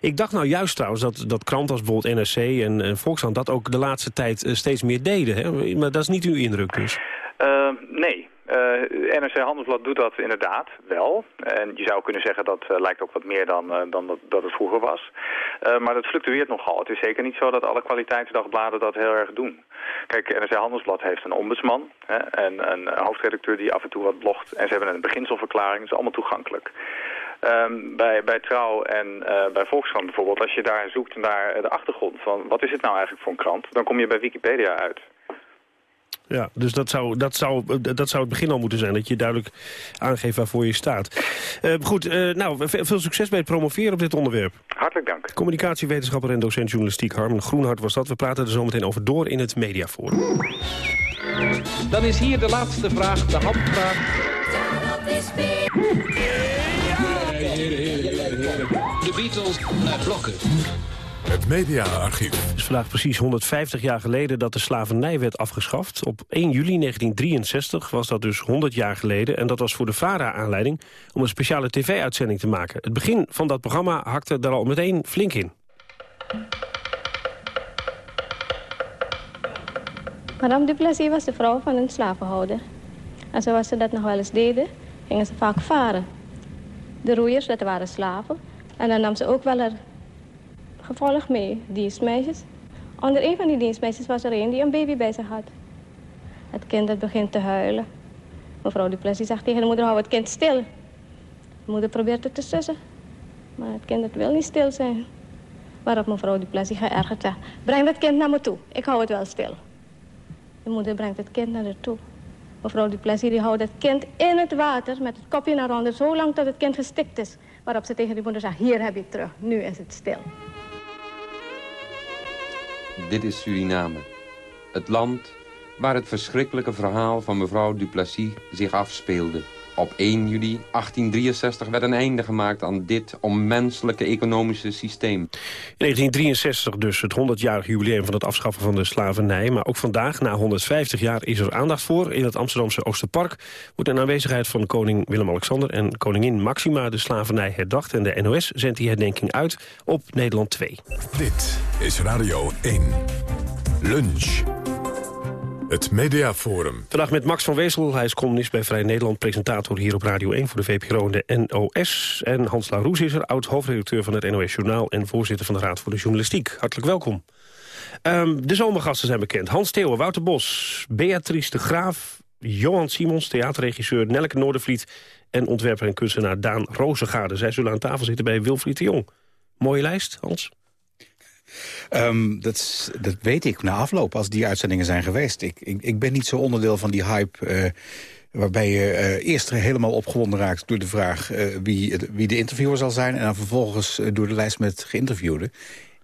Ik dacht nou juist trouwens dat, dat kranten als bijvoorbeeld NRC en, en Volkskrant dat ook de laatste tijd uh, steeds meer deden. Hè? Maar dat is niet uw indruk dus? Uh, nee, NRC Handelsblad doet dat inderdaad wel. En je zou kunnen zeggen dat uh, lijkt ook wat meer dan, uh, dan dat, dat, het vroeger was. maar dat fluctueert nogal. Het is zeker niet zo dat alle kwaliteitsdagbladen dat heel erg doen. Kijk, NRC Handelsblad heeft een ombudsman hè, en een hoofdredacteur die af en toe wat blogt. En ze hebben een beginselverklaring, dat is allemaal toegankelijk. Um, bij, bij Trouw en bij Volkskrant bijvoorbeeld, als je daar zoekt naar de achtergrond van wat is het nou eigenlijk voor een krant, dan kom je bij Wikipedia uit. Ja, dus dat zou, dat, zou, dat zou het begin al moeten zijn. Dat je duidelijk aangeeft waarvoor je staat. Uh, goed, uh, nou, veel succes bij het promoveren op dit onderwerp. Hartelijk dank. Communicatiewetenschapper en docent journalistiek Harmen Groenhart was dat. We praten er zo meteen over door in het Mediaforum. Dan is hier de laatste vraag, de handvraag. De Beatles naar blokken. Het mediaarchief. Het is vandaag precies 150 jaar geleden dat de slavernij werd afgeschaft. Op 1 juli 1963 was dat dus 100 jaar geleden. En dat was voor de VARA aanleiding om een speciale tv-uitzending te maken. Het begin van dat programma hakte daar al meteen flink in. Madame Duplessis was de vrouw van een slavenhouder. En zoals ze dat nog wel eens deden, gingen ze vaak varen. De roeiers, dat waren slaven. En dan nam ze ook wel er gevolg mee dienstmeisjes. Onder een van die dienstmeisjes was er een die een baby bij zich had. Het kind dat begint te huilen. Mevrouw Duplessis zegt tegen de moeder, hou het kind stil. De moeder probeert het te sussen. Maar het kind dat wil niet stil zijn. Waarop mevrouw Duplessis geërgerd zegt, breng dat kind naar me toe. Ik hou het wel stil. De moeder brengt het kind naar haar toe. Mevrouw Duplessis die houdt het kind in het water met het kopje naar onder... zo lang tot het kind gestikt is. Waarop ze tegen de moeder zegt, hier heb je het terug. Nu is het stil. Dit is Suriname. Het land waar het verschrikkelijke verhaal van mevrouw Duplessis zich afspeelde. Op 1 juli 1863 werd een einde gemaakt aan dit onmenselijke economische systeem. In 1963 dus, het 100-jarig jubileum van het afschaffen van de slavernij. Maar ook vandaag, na 150 jaar, is er aandacht voor. In het Amsterdamse Oosterpark wordt in aanwezigheid van koning Willem-Alexander... en koningin Maxima de slavernij herdacht. En de NOS zendt die herdenking uit op Nederland 2. Dit is Radio 1. Lunch. Het Mediaforum. Vandaag met Max van Wezel. Hij is columnist bij Vrij Nederland, presentator hier op Radio 1 voor de VPRO en de NOS. En Hans Laroes is er, oud-hoofdredacteur van het NOS Journaal... en voorzitter van de Raad voor de Journalistiek. Hartelijk welkom. Um, de zomergasten zijn bekend. Hans Theeuwen, Wouter Bos, Beatrice de Graaf... Johan Simons, theaterregisseur Nelke Noordervliet... en ontwerper en kunstenaar Daan Rozengaarde. Zij zullen aan tafel zitten bij Wilfried de Jong. Mooie lijst, Hans? Um, dat, dat weet ik na afloop, als die uitzendingen zijn geweest. Ik, ik, ik ben niet zo onderdeel van die hype... Uh, waarbij je uh, eerst helemaal opgewonden raakt door de vraag... Uh, wie, wie de interviewer zal zijn... en dan vervolgens door de lijst met geïnterviewden.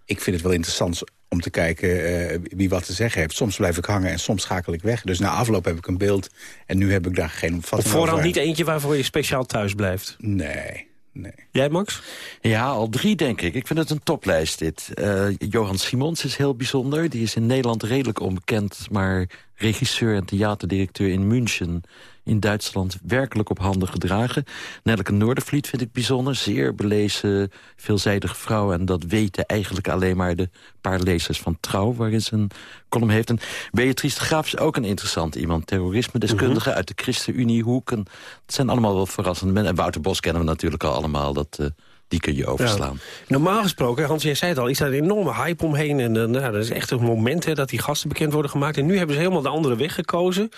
Ik vind het wel interessant om te kijken eh, wie wat te zeggen heeft. Soms blijf ik hangen en soms schakel ik weg. Dus na afloop heb ik een beeld en nu heb ik daar geen opvatting Op voorhand over. niet eentje waarvoor je speciaal thuis blijft? Nee, nee. Jij, Max? Ja, al drie denk ik. Ik vind het een toplijst dit. Eh, Johan Simons is heel bijzonder. Die is in Nederland redelijk onbekend... maar regisseur en theaterdirecteur in München in Duitsland werkelijk op handen gedragen. Nelleke Noordervliet vind ik bijzonder. Zeer belezen, veelzijdige vrouw. En dat weten eigenlijk alleen maar de paar lezers van Trouw... waarin ze een column heeft. En Beatrice de Graaf is ook een interessant iemand. Terrorisme-deskundige Mhm. uit de ChristenUnie-hoek. En Het zijn allemaal wel verrassende mensen. En Wouter Bos kennen we natuurlijk al allemaal. Dat, eh, die kun je overslaan. Normaal gesproken, Hans, jij zei het al, is daar een enorme hype omheen. En uh, nou, dat is echt een moment hè, dat die gasten bekend worden gemaakt. En nu hebben ze helemaal de andere weg gekozen.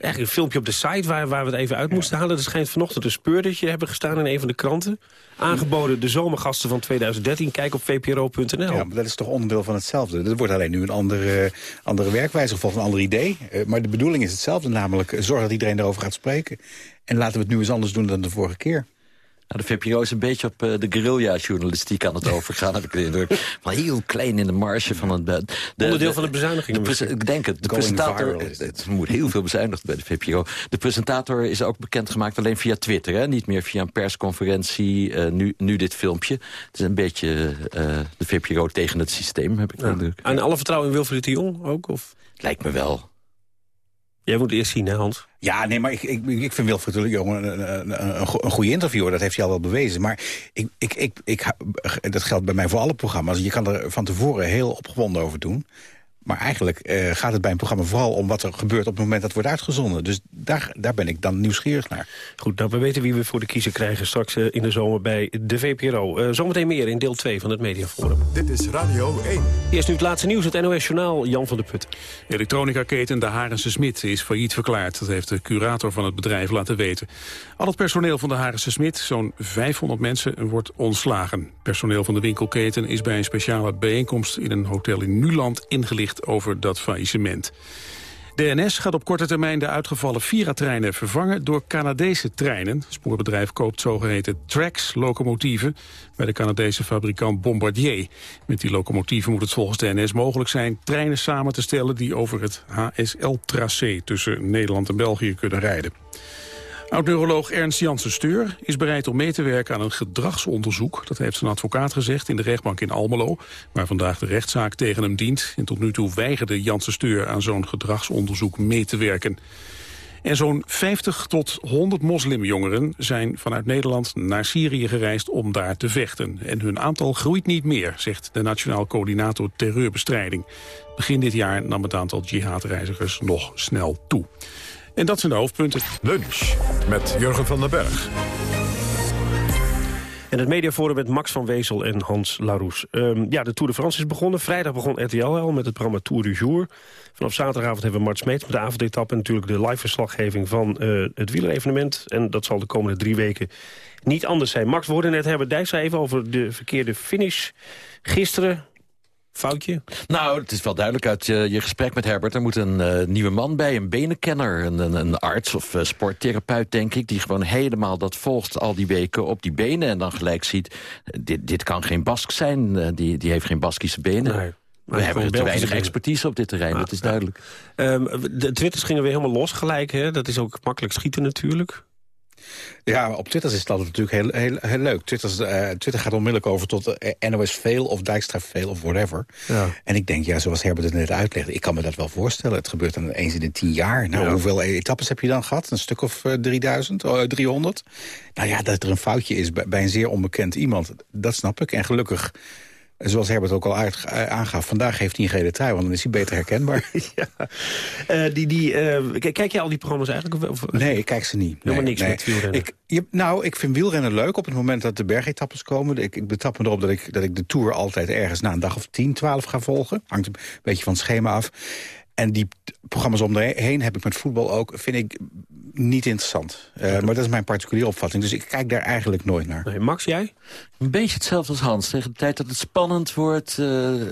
Eigenlijk een filmpje op de site waar, waar we het even uit moesten halen. Er schijnt vanochtend een speurdertje hebben gestaan in een van de kranten. Aangeboden de zomergasten van 2013. Kijk op vpro.nl. Ja, maar dat is toch onderdeel van hetzelfde. Dat wordt alleen nu een andere, andere werkwijze of een ander idee. Uh, maar de bedoeling is hetzelfde, namelijk zorgen dat iedereen erover gaat spreken. En laten we het nu eens anders doen dan de vorige keer. Nou, de VPRO is een beetje op uh, de guerrilla-journalistiek aan het overgaan, heb ik de indruk. Maar heel klein in de marge van het... De, Onderdeel van de bezuiniging. De ik denk het. De presentator... Het moet heel veel bezuinigd bij de VPRO. De presentator is ook bekendgemaakt alleen via Twitter. Hè? Niet meer via een persconferentie. Uh, nu, nu dit filmpje. Het is een beetje uh, de VPRO tegen het systeem, heb ik de ja. indruk. En alle vertrouwen in Wilfried de Jong ook? Of? Lijkt me wel. Jij moet eerst zien, hè, Hans? Ja, nee, maar ik, ik, ik vind Wilfried de Jong een, een, een, een goede interviewer. Dat heeft hij al wel bewezen. Maar ik, ik, ik, ik, dat geldt bij mij voor alle programma's. Je kan er van tevoren heel opgewonden over doen. Maar eigenlijk uh, gaat het bij een programma vooral om wat er gebeurt... op het moment dat het wordt uitgezonden. Dus daar, daar ben ik dan nieuwsgierig naar. Goed, nou, we weten wie we voor de kiezer krijgen straks uh, in de zomer bij de VPRO. Uh, zometeen meer in deel 2 van het Mediaforum. Dit is Radio 1. Eerst nu het laatste nieuws, het NOS Journaal, Jan van der Put. Elektronica-keten De Harense Smit is failliet verklaard. Dat heeft de curator van het bedrijf laten weten. Al het personeel van De Harense Smit, zo'n 500 mensen, wordt ontslagen. Personeel van de winkelketen is bij een speciale bijeenkomst... in een hotel in Nuland ingelicht over dat faillissement. De NS gaat op korte termijn de uitgevallen Vira-treinen vervangen door Canadese treinen. Het spoorbedrijf koopt zogeheten Trax-locomotieven bij de Canadese fabrikant Bombardier. Met die locomotieven moet het volgens de NS mogelijk zijn treinen samen te stellen die over het HSL-tracé tussen Nederland en België kunnen rijden. Oud-neuroloog Ernst Janssen-Steur is bereid om mee te werken aan een gedragsonderzoek. Dat heeft zijn advocaat gezegd in de rechtbank in Almelo, waar vandaag de rechtszaak tegen hem dient. En tot nu toe weigerde Janssen-Steur aan zo'n gedragsonderzoek mee te werken. En zo'n 50 tot 100 moslimjongeren zijn vanuit Nederland naar Syrië gereisd om daar te vechten. En hun aantal groeit niet meer, zegt de Nationaal Coördinator Terreurbestrijding. Begin dit jaar nam het aantal jihadreizigers nog snel toe. En dat zijn de hoofdpunten. Lunch met Jurgen van den Berg. En het mediaforum met Max van Wezel en Hans Laroes. Um, ja, de Tour de France is begonnen. Vrijdag begon RTL al met het programma Tour du Jour. Vanaf zaterdagavond hebben we Mart Smeets met de avondetappe... en natuurlijk de live verslaggeving van uh, het wielerevenement. En dat zal de komende drie weken niet anders zijn. Max, we hoorden net Herbert Dijkstra even over de verkeerde finish gisteren. Foutje? Nou, het is wel duidelijk uit je, je gesprek met Herbert. Er moet een uh, nieuwe man bij, een benenkenner, een, een, een arts of uh, sporttherapeut, denk ik... die gewoon helemaal dat volgt al die weken op die benen... en dan gelijk ziet, dit, dit kan geen Bask zijn, uh, die, die heeft geen Baskische benen. Nee. We hebben te weinig expertise op dit terrein, Ah, dat is duidelijk. Ja. Um, de twitters gingen weer helemaal los gelijk, hè? dat is ook makkelijk schieten natuurlijk. Ja, op Twitter is altijd natuurlijk heel, heel, heel leuk. Twitter, uh, Twitter gaat onmiddellijk over tot uh, NOS veel of Dijkstra veel of whatever. Ja. En ik denk, ja, zoals Herbert het net uitlegde, ik kan me dat wel voorstellen. Het gebeurt dan eens in de tien jaar. Nou, ja. hoeveel etappes heb je dan gehad? Een stuk of uh, 3000, uh, 300? Nou ja, dat er een foutje is bij, bij een zeer onbekend iemand, dat snap ik. En gelukkig Zoals Herbert ook al uit, aangaf, vandaag heeft hij een gele trui, want dan is hij beter herkenbaar. ja. Uh, die, die, uh, kijk je al die programma's eigenlijk? Of, nee, ik kijk ze niet. Helemaal nee, niks nee. met wielrennen? Ik, je, nou, ik vind wielrennen leuk op het moment dat de bergetappes komen. Ik, ik betrap me erop dat ik, dat ik de Tour altijd ergens na een dag of 10, 12 ga volgen. Hangt een beetje van het schema af. En die programma's om heen heb ik met voetbal ook, vind ik niet interessant. Uh, maar dat is mijn particuliere opvatting. Dus ik kijk daar eigenlijk nooit naar. Nee, Max, jij? Een beetje hetzelfde als Hans. Tegen de tijd dat het spannend wordt, uh,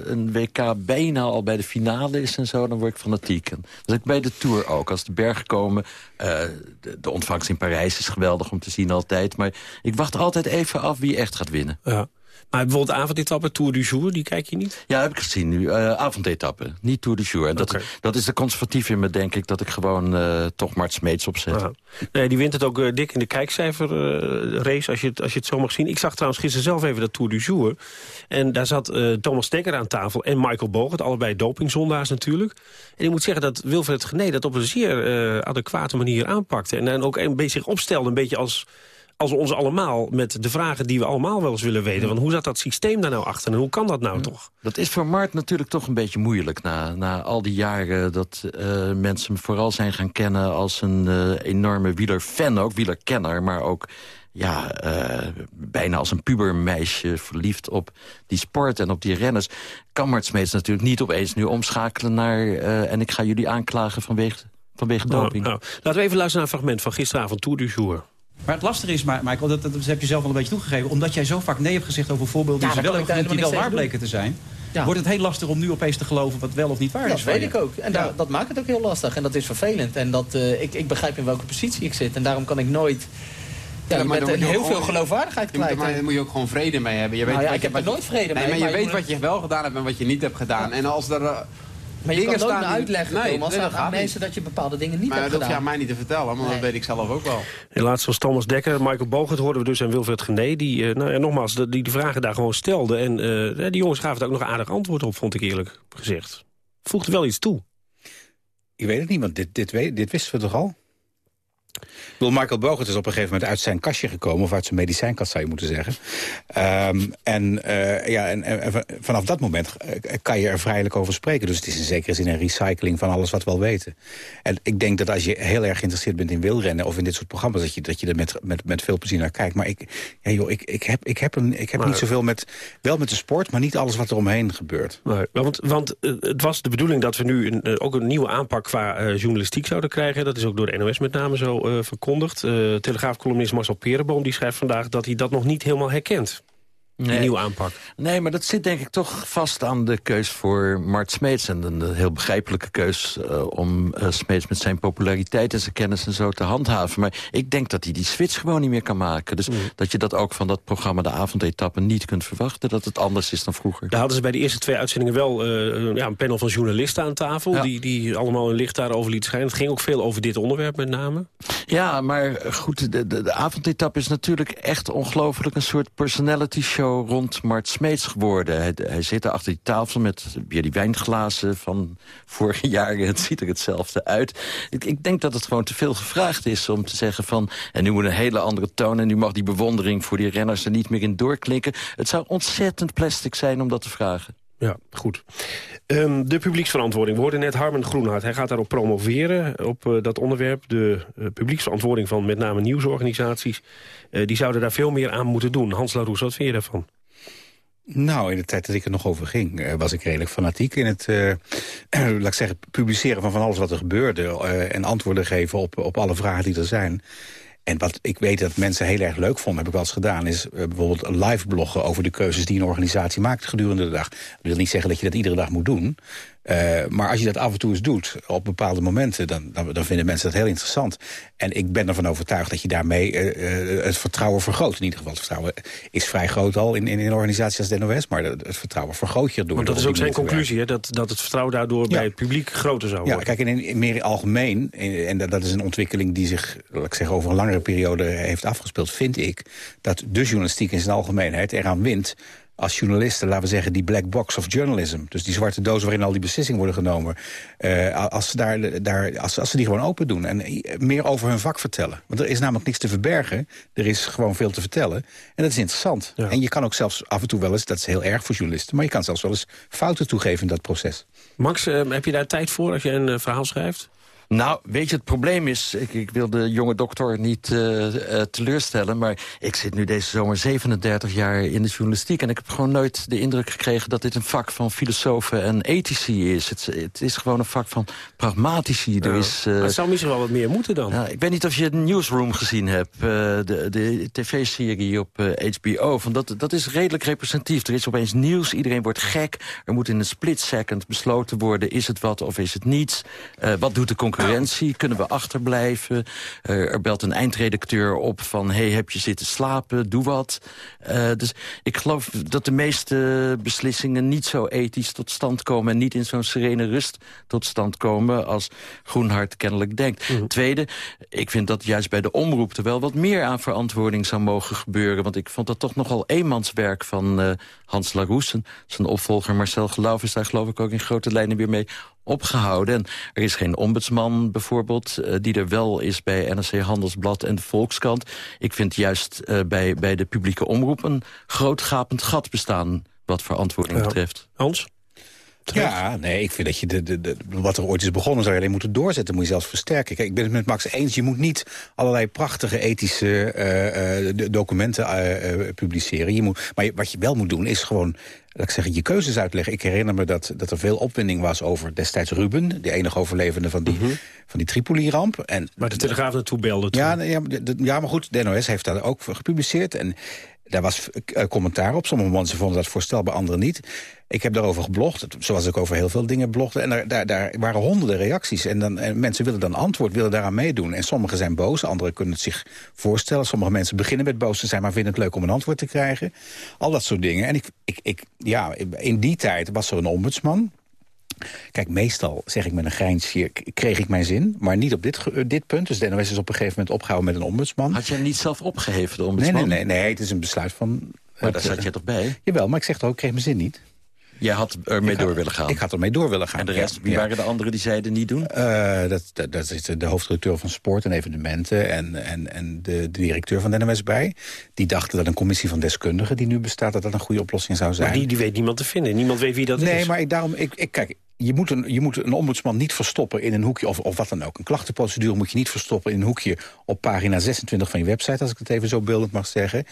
een WK bijna al bij de finale is en zo, dan word ik fanatiek. En dat ik bij de Tour ook. Als de bergen komen, uh, de, de ontvangst in Parijs is geweldig om te zien altijd. Maar ik wacht altijd even af wie echt gaat winnen. Ja. Maar bijvoorbeeld de avondetappe, Tour du Jour, die kijk je niet? Ja, heb ik gezien nu. Uh, avondetappe, niet Tour du Jour. En dat, dat is de conservatief in me, denk ik, dat ik gewoon uh, toch Mart Smeets opzet. Nee, die wint het ook uh, dik in de kijkcijferrace, als, je het, als je het zo mag zien. Ik zag trouwens gisteren zelf even dat Tour du Jour. En daar zat Thomas Dekker aan tafel en Michael Bogert, allebei dopingzondaars natuurlijk. En ik moet zeggen dat Wilfred Gené dat op een zeer adequate manier aanpakte. En, en ook een beetje zich opstelde, een beetje als als ons allemaal met de vragen die we allemaal wel eens willen weten. Want hoe zat dat systeem daar nou achter en hoe kan dat nou toch? Dat is voor Mart natuurlijk toch een beetje moeilijk. Na, na al die jaren dat uh, mensen hem vooral zijn gaan kennen als een uh, enorme wielerfan ook. Wielerkenner, maar ook ja, uh, bijna als een pubermeisje verliefd op die sport en op die renners. Kan Mart Smeets natuurlijk niet opeens nu omschakelen naar... en ik ga jullie aanklagen vanwege, vanwege nou, doping. Nou, laten we even luisteren naar een fragment van gisteravond Tour du Jour. Maar het lastige is, Michael, dat, dat, heb je zelf al een beetje toegegeven... omdat jij zo vaak nee hebt gezegd over voorbeelden... die, wel, die wel waar bleken te zijn... Wordt het heel lastig om nu opeens te geloven wat wel of niet waar is? Dat weet ik ook. En daar, dat maakt het ook heel lastig. En dat is vervelend. En dat, uh, ik, ik begrijp in welke positie ik zit. En daarom kan ik nooit... Ja, ja maar met heel veel geloofwaardigheid kwijt. Maar daar moet je ook gewoon vrede mee hebben. Je weet nou ja, ik heb er nooit vrede mee. Nee, maar je weet wat je wel gedaan hebt en wat je niet hebt gedaan. En als er... Uh, maar je kan nooit uitleggen, nee, Thomas, nee, aan mensen dat je bepaalde dingen niet maar hebt gedaan. Maar dat hoef je aan mij niet te vertellen, maar dat weet ik zelf ook wel. Helaas was Thomas Dekker, Michael Bogert hoorden we dus en Wilfred Gené... die, uh, nou ja, nogmaals, die, die de vragen daar gewoon stelden. En uh, die jongens gaven er ook nog aardig antwoord op, vond ik eerlijk gezegd. Voegde wel iets toe. Ik weet het niet, want dit, dit, dit wisten we toch al? Wil Michael Bogert is op een gegeven moment uit zijn kastje gekomen... of uit zijn medicijnkast zou je moeten zeggen. Um, en, uh, ja, en, en, vanaf dat moment eh, kan je er vrijelijk over spreken. Dus het is in zekere zin een recycling van alles wat we al weten. En ik denk dat als je heel erg geïnteresseerd bent in wielrennen... of in dit soort programma's, dat je, dat je er met, met, met veel plezier naar kijkt. Maar ik, ja, joh, ik, ik heb, ik heb, een, ik heb niet zoveel met... wel met de sport, maar niet alles wat er omheen gebeurt. Want, want het was de bedoeling dat we nu een, ook een nieuwe aanpak... qua journalistiek zouden krijgen. Dat is ook door de NOS met name zo uh, verkondigd. Uh, Telegraafcolumnist Marcel Perenboom die schrijft vandaag dat hij dat nog niet helemaal herkent. Nee. Die nieuwe aanpak. Nee, maar dat zit denk ik toch vast aan de keus voor Mart Smeets. En een heel begrijpelijke keus uh, om uh, Smeets met zijn populariteit en zijn kennis en zo te handhaven. Maar ik denk dat hij die switch gewoon niet meer kan maken. Dus mm. dat je dat ook van dat programma De Avondetappe niet kunt verwachten. Dat het anders is dan vroeger. Daar hadden ze bij de eerste twee uitzendingen wel uh, ja, een panel van journalisten aan tafel. Ja. Die, die allemaal een licht daarover liet schijnen. Het ging ook veel over dit onderwerp met name. Ja, maar goed, de, de, de avondetappe is natuurlijk echt ongelooflijk een soort personality show rond Mart Smeets geworden. Hij, zit er achter die tafel met weer die wijnglazen van vorige jaren. Het ziet er hetzelfde uit. Ik, ik, denk dat het gewoon te veel gevraagd is om te zeggen van... en nu moet een hele andere toon en nu mag die bewondering voor die renners er niet meer in doorklinken. Het zou ontzettend plastic zijn om dat te vragen. Ja, goed. Um, de publieksverantwoording. We hoorden net Harmen Groenhart. Hij gaat daarop promoveren, op uh, dat onderwerp. De uh, publieksverantwoording van met name nieuwsorganisaties. Uh, die zouden daar veel meer aan moeten doen. Hans Laroes, wat vind je daarvan? Nou, in de tijd dat ik er nog over ging, was ik redelijk fanatiek in het, laat ik zeggen, publiceren van van alles wat er gebeurde. en antwoorden geven op, op alle vragen die er zijn. En wat ik weet dat mensen heel erg leuk vonden, heb ik wel eens gedaan... is uh, bijvoorbeeld live bloggen over de keuzes die een organisatie maakt gedurende de dag. Dat wil niet zeggen dat je dat iedere dag moet doen. Uh, maar als je dat af en toe eens doet, op bepaalde momenten... Dan, dan, dan, vinden mensen dat heel interessant. En ik ben ervan overtuigd dat je daarmee uh, het vertrouwen vergroot. In ieder geval, het vertrouwen is vrij groot al in, in, in organisaties als de NOS... maar het vertrouwen vergroot je door. Want dat is ook zijn conclusie, hè? Dat, dat het vertrouwen daardoor ja. bij het publiek groter zou worden. Ja, kijk, in, in meer algemeen, en dat is een ontwikkeling... die zich, laat ik zeggen, over een langere periode heeft afgespeeld... vind ik dat de journalistiek in zijn algemeenheid eraan wint als journalisten, laten we zeggen, die black box of journalism... dus die zwarte doos waarin al die beslissingen worden genomen... Uh, als, ze daar, daar, als, als ze die gewoon open doen en meer over hun vak vertellen. Want er is namelijk niks te verbergen. Er is gewoon veel te vertellen. En dat is interessant. Ja. En je kan ook zelfs af en toe wel eens, dat is heel erg voor journalisten... maar je kan zelfs wel eens fouten toegeven in dat proces. Max, uh, heb je daar tijd voor als je een uh, verhaal schrijft? Nou, weet je, het probleem is... Ik, ik wil de jonge dokter niet uh, uh, teleurstellen... maar ik zit nu deze zomer 37 jaar in de journalistiek... en ik heb gewoon nooit de indruk gekregen... dat dit een vak van filosofen en ethici is. Het, het is gewoon een vak van pragmatici. Er is, uh, maar het zou misschien wel wat meer moeten dan. Nou, ik weet niet of je de Newsroom gezien hebt. de, de tv-serie op HBO. Van dat, dat is redelijk representatief. Er is opeens nieuws, iedereen wordt gek. Er moet in een split second besloten worden... is het wat of is het niets? wat doet de concurrentie? Concurrentie? Kunnen we achterblijven? er belt een eindredacteur op van... hey, heb je zitten slapen? Doe wat. dus ik geloof dat de meeste beslissingen niet zo ethisch tot stand komen... en niet in zo'n serene rust tot stand komen... als Groenhart kennelijk denkt. Mhm. Tweede, ik vind dat juist bij de omroep... er wel wat meer aan verantwoording zou mogen gebeuren. Want ik vond dat toch nogal eenmanswerk van uh, Hans Laroes. Zijn opvolger Marcel Geloof is daar geloof ik ook in grote lijnen weer mee opgehouden. En er is geen ombudsman bijvoorbeeld, uh, die er wel is bij NRC Handelsblad en de Volkskrant. Ik vind juist uh, bij, bij de publieke omroep een groot gapend gat bestaan wat verantwoording betreft. Hans? Ja, nee, ik vind dat je de, de, de, wat er ooit is begonnen... zou je alleen moeten doorzetten, moet je zelfs versterken. Kijk, ik ben het met Max eens, je moet niet allerlei prachtige ethische uh, uh, documenten uh, publiceren. Je moet, maar wat je wel moet doen, is gewoon laat ik zeggen, je keuzes uitleggen. Ik herinner me dat, dat er veel opwinding was over destijds Ruben... de enige overlevende van die, mm van die Tripoli-ramp. En, maar de Telegraaf naartoe belde toen. Ja, ja, ja, maar goed, de NOS heeft dat ook gepubliceerd. En daar was commentaar op. Sommige mensen vonden dat voorstelbaar, anderen niet. Ik heb daarover geblogd, zoals ik over heel veel dingen blogde. En daar, daar, waren honderden reacties. En, dan, en mensen willen dan antwoord, willen daaraan meedoen. En sommigen zijn boos, anderen kunnen het zich voorstellen. Sommige mensen beginnen met boos te zijn... maar vinden het leuk om een antwoord te krijgen. Al dat soort dingen. En ik, ik, ik, ja, in die tijd was er een ombudsman... Kijk, meestal, zeg ik met een grijnsje, kreeg ik mijn zin. Maar niet op dit, dit punt. Dus de NOS is op een gegeven moment opgehouden met een ombudsman. Had jij niet zelf opgeheven, de ombudsman? Nee, nee, nee, nee het is een besluit van... Maar daar zat je toch bij? Jawel, maar ik zeg toch, ik kreeg mijn zin niet. Jij had ermee door willen gaan? Ik had ermee door willen gaan. En de rest, wie waren de anderen die zeiden niet doen? Uh, dat, dat, dat, is de hoofddirecteur van sport en evenementen... en, en, en de, de directeur van de NMS bij. Die dachten dat een commissie van deskundigen die nu bestaat... dat dat een goede oplossing zou zijn. Maar die, die weet niemand te vinden. Niemand weet wie dat nee, is. Nee, maar ik, daarom... Ik, ik, kijk, je moet, een, je moet een ombudsman niet verstoppen in een hoekje... Of, of wat dan ook. Een klachtenprocedure moet je niet verstoppen in een hoekje... op pagina 26 van je website, als ik het even zo beeldend mag zeggen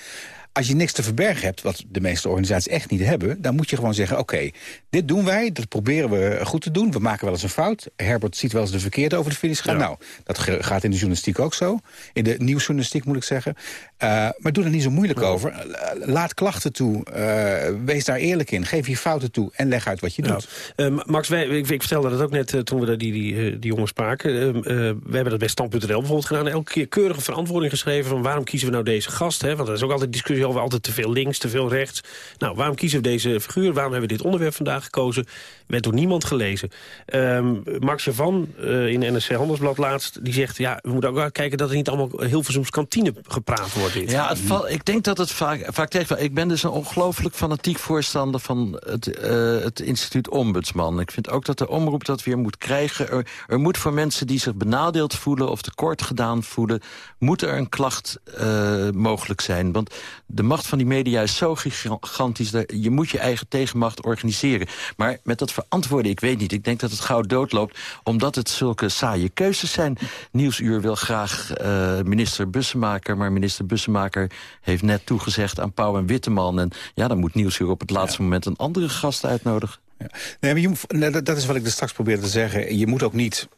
als je niks te verbergen hebt, wat de meeste organisaties echt niet hebben... dan moet je gewoon zeggen, oké, dit doen wij, dat proberen we goed te doen. We maken wel eens een fout. Herbert ziet wel eens de verkeerde over de finish gaan. Nou, dat gaat in de journalistiek ook zo. In de nieuwsjournalistiek moet ik zeggen. Uh, maar doe er niet zo moeilijk over. Laat klachten toe. Uh, wees daar eerlijk in. Geef je fouten toe en leg uit wat je doet. Uh, Max, wij, ik, ik, vertelde dat ook net toen we die, die, die jongens spraken. we hebben dat bij Stand.nl bijvoorbeeld gedaan. Elke keer keurige verantwoording geschreven... van waarom kiezen we nou deze gast. Hè? Want er is ook altijd discussie over altijd te veel links, te veel rechts. Nou, waarom kiezen we deze figuur? Waarom hebben we dit onderwerp vandaag gekozen? Werd door niemand gelezen. Um, Max Javan uh, in NSC Handelsblad laatst, die zegt... ja, we moeten ook kijken dat er niet allemaal heel veel kantine gepraat wordt. Dit. Ja, het ik denk dat het vaak, vaak tegen... Ik ben dus een ongelooflijk fanatiek voorstander van het, uh, het instituut Ombudsman. Ik vind ook dat de omroep dat weer moet krijgen. Er, moet voor mensen die zich benadeeld voelen of tekort gedaan voelen... moet er een klacht uh, mogelijk zijn. Want de macht van die media is zo gigantisch. Dat je moet je eigen tegenmacht organiseren. Maar met dat verantwoorden, ik weet niet. Ik denk dat het gauw doodloopt, omdat het zulke saaie keuzes zijn. Nieuwsuur wil graag uh, minister Bussemaker... maar minister Bussemaker heeft net toegezegd aan Pauw en Witteman. En ja, dan moet Nieuwsuur op het laatste moment een andere gast uitnodigen. Ja. Nee, maar je, dat is wat ik er straks probeerde te zeggen. Je moet ook niet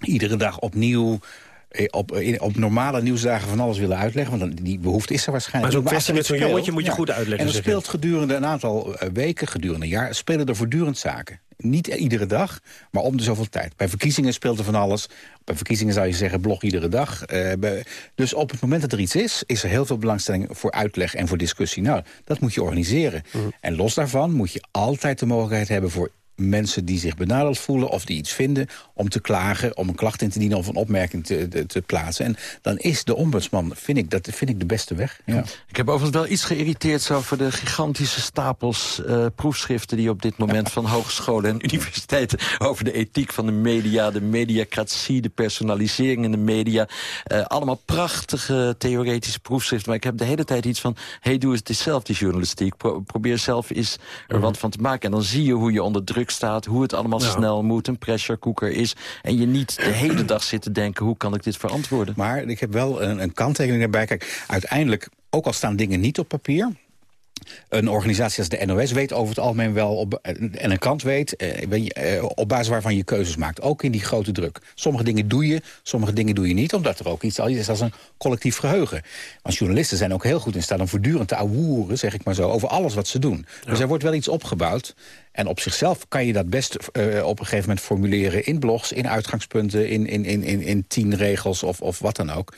iedere dag opnieuw eh, op, eh, op normale nieuwsdagen van alles willen uitleggen. Want die behoefte is er waarschijnlijk. Maar zo'n kwestie met zo'n jongetje moet je goed uitleggen. En er speelt gedurende een aantal eh, weken, gedurende een jaar... spelen er voortdurend zaken. Niet iedere dag, maar om de zoveel tijd. Bij verkiezingen speelt er van alles. Bij verkiezingen zou je zeggen blog iedere dag. Uh, bij, dus op het moment dat er iets is... is er heel veel belangstelling voor uitleg en voor discussie. Nou, dat moet je organiseren. Mhm. En los daarvan moet je altijd de mogelijkheid hebben... voor mensen die zich benadeeld voelen of die iets vinden... om te klagen, om een klacht in te dienen of een opmerking te, te, plaatsen. En dan is de ombudsman, vind ik, dat vind ik de beste weg. Ja. Ik heb overigens wel iets geïrriteerd over de gigantische stapels uh, proefschriften... die op dit moment van hogescholen en universiteiten... over de ethiek van de media, de mediacratie, de personalisering in de media... Uh, allemaal prachtige theoretische proefschriften. Maar ik heb de hele tijd iets van... hey, doe het zelf, die journalistiek. probeer zelf eens er mhm. wat van te maken. En dan zie je hoe je onder druk staat, hoe het allemaal snel moet, een pressure cooker is. En je niet de hele dag zit te denken, hoe kan ik dit verantwoorden? Maar ik heb wel een, een kanttekening erbij. Kijk, uiteindelijk, ook al staan dingen niet op papier Een organisatie als de NOS weet over het algemeen wel, op, en een krant weet, eh, op basis waarvan je keuzes maakt. Ook in die grote druk. Sommige dingen doe je, sommige dingen doe je niet, omdat er ook iets is als een collectief geheugen. Want journalisten zijn ook heel goed in staat om voortdurend te ouwoeren, zeg ik maar zo, over alles wat ze doen. Dus er wordt wel iets opgebouwd. En op zichzelf kan je dat best uh, op een gegeven moment formuleren in blogs, in uitgangspunten, in, in, in, in, in tien regels of, of wat dan ook.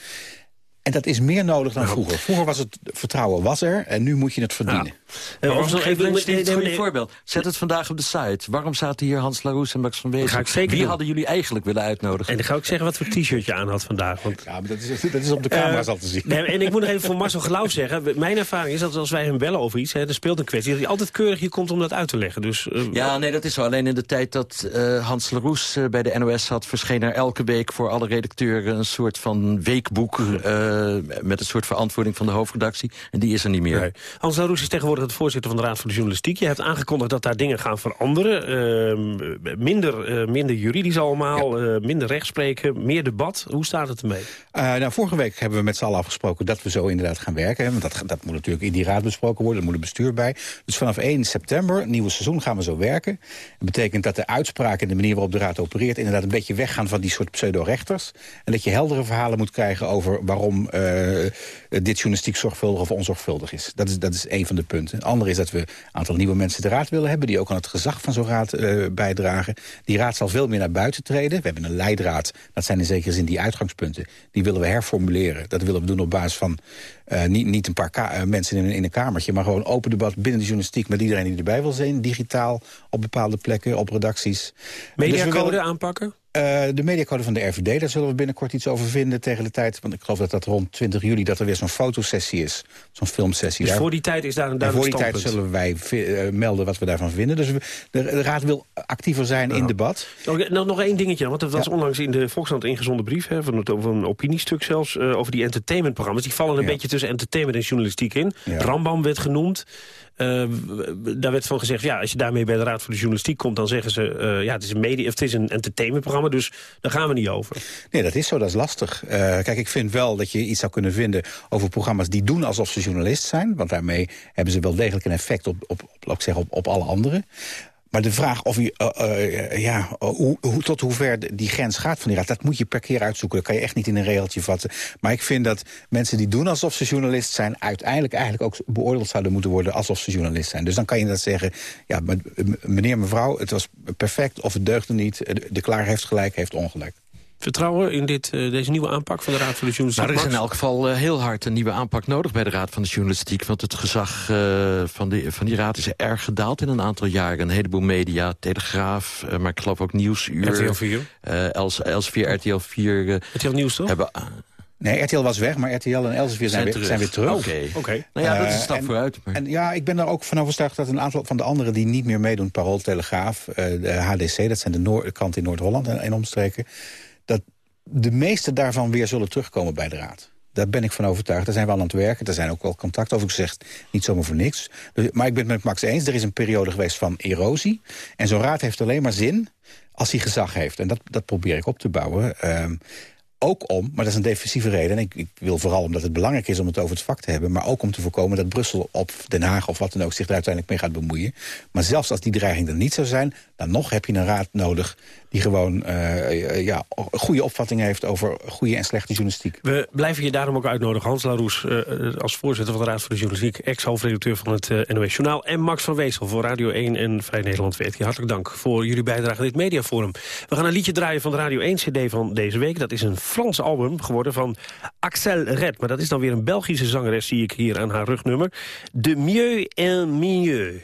En dat is meer nodig dan vroeger. Vroeger was het vertrouwen was er en nu moet je het verdienen. Ja. Uh, nog even een goede voorbeeld. Zet het vandaag op de site. Waarom zaten hier Hans Laroes en Max van Wezen? Wie hadden jullie eigenlijk willen uitnodigen? En dan ga ik zeggen wat voor t-shirt je aan had vandaag. Want... Ja, maar dat is, dat is op de camera's uh, al te zien. Nee, en ik moet nog even voor Marcel Gelauw zeggen. Mijn ervaring is dat als wij hem bellen over iets, hè, er speelt een kwestie, dat hij altijd keurig hier komt om dat uit te leggen. Dus, uh, ja, nee, dat is zo. Alleen in de tijd dat uh, Hans Laroes bij de NOS zat, verscheen er elke week voor alle redacteuren een soort van weekboek met een soort verantwoording van de hoofdredactie. En die is er niet meer. Nee. Hans Laroes is tegenwoordig het voorzitter van de Raad van de Journalistiek. Je hebt aangekondigd dat daar dingen gaan veranderen. Uh, minder, uh, minder juridisch allemaal, ja. uh, minder rechtspreken, meer debat. Hoe staat het ermee? nou, vorige week hebben we met z'n allen afgesproken dat we zo inderdaad gaan werken. Want dat, dat moet natuurlijk in die raad besproken worden. Er moet een bestuur bij. Dus vanaf 1 september, nieuwe seizoen, gaan we zo werken. Dat betekent dat de uitspraken en de manier waarop de raad opereert... inderdaad een beetje weggaan van die soort pseudo-rechters. En dat je heldere verhalen moet krijgen over waarom dit journalistiek zorgvuldig of onzorgvuldig is. Dat is, dat is een van de punten. Een ander is dat we een aantal nieuwe mensen de raad willen hebben... die ook aan het gezag van zo'n raad uh, bijdragen. Die raad zal veel meer naar buiten treden. We hebben een leidraad. Dat zijn in zekere zin die uitgangspunten. Die willen we herformuleren. Dat willen we doen op basis van uh, niet, niet een paar uh, mensen in, in, een kamertje... maar gewoon open debat binnen de journalistiek... met iedereen die erbij wil zijn. Digitaal, op bepaalde plekken, op redacties. Mediacode dus willen... aanpakken? Uh, de mediacode van de RVD, daar zullen we binnenkort iets over vinden tegen de tijd. Want ik geloof dat dat rond 20 juli dat er weer zo'n fotosessie is. Zo'n filmsessie. Dus daar. voor die tijd is daar een duidelijk Voor die tijd zullen wij uh, melden wat we daarvan vinden. Dus we, de, de, Raad wil actiever zijn in debat. Okay, nog, nog één dingetje, want dat was ja. onlangs in de Volkskrant ingezonden brief... Hè, van, het, over een opiniestuk zelfs, uh, over die entertainmentprogramma's. Die vallen een ja. beetje tussen entertainment en journalistiek in. Rambam werd genoemd. Uh, daar werd van gezegd, ja, als je daarmee bij de Raad voor de Journalistiek komt... dan zeggen ze, uh, ja, het is een media, het is een entertainmentprogramma, dus daar gaan we niet over. Nee, dat is zo, dat is lastig. Uh, kijk, ik vind wel dat je iets zou kunnen vinden over programma's die doen alsof ze journalist zijn. Want daarmee hebben ze wel degelijk een effect op, op, op, op, op alle anderen. Maar de vraag of je, uh, uh, ja, hoe, hoe, tot hoe ver die grens gaat van die raad... dat moet je per keer uitzoeken. Dat kan je echt niet in een regeltje vatten. Maar ik vind dat mensen die doen alsof ze journalist zijn... uiteindelijk eigenlijk ook beoordeeld zouden moeten worden... alsof ze journalist zijn. Dus dan kan je dat zeggen... ja, meneer, mevrouw, het was perfect of het deugde niet. De klaar heeft gelijk, heeft ongelijk vertrouwen in dit, uh, deze nieuwe aanpak van de Raad van de Journalistiek? Nou, er is in elk geval uh, heel hard een nieuwe aanpak nodig bij de Raad van de Journalistiek. Want het gezag uh, van, die, van die raad is erg gedaald in een aantal jaren. Een heleboel media, Telegraaf, maar ik geloof ook Nieuwsuur. RTL 4? Els, Elsevier, RTL 4. RTL Nieuws toch? Hebben, Nee, RTL was weg, maar RTL en Elsevier zijn, zijn, weer, zijn weer terug. Oké, okay. okay. nou ja, dat is een stap uh, en, vooruit. Maar... En ja, ik ben er ook van overtuigd dat een aantal van de anderen die niet meer meedoen... Parool, Telegraaf, uh, de HDC, dat zijn de Noor kant in Noord-Holland en, en omstreken... dat de meeste daarvan weer zullen terugkomen bij de Raad. Daar ben ik van overtuigd. Daar zijn we aan het werken. Er zijn ook wel contacten over gezegd. Niet zomaar voor niks. Dus, maar ik ben het met Max eens. Er is een periode geweest van erosie. En zo'n raad heeft alleen maar zin als hij gezag heeft. En dat, dat probeer ik op te bouwen. Um, ook om, maar dat is een defensieve reden... en ik, ik, wil vooral omdat het belangrijk is om het over het vak te hebben... maar ook om te voorkomen dat Brussel of Den Haag of wat dan ook... zich er uiteindelijk mee gaat bemoeien. Maar zelfs als die dreiging er niet zou zijn... dan nog heb je een raad nodig die gewoon uh, ja, goede opvatting heeft... over goede en slechte journalistiek. We blijven je daarom ook uitnodigen. Hans Laroes uh, als voorzitter van de Raad voor de Journalistiek... ex-hoofdredacteur van het uh, NOS Journaal... en Max van Weesel voor Radio 1 en Vrij Nederland VRT. Hartelijk dank voor jullie bijdrage aan dit mediaforum. We gaan een liedje draaien van de Radio 1-cd van deze week. Dat is een Frans album geworden van Axel Red. Maar dat is dan weer een Belgische zangeres, zie ik hier aan haar rugnummer. De Mieux en Mieux.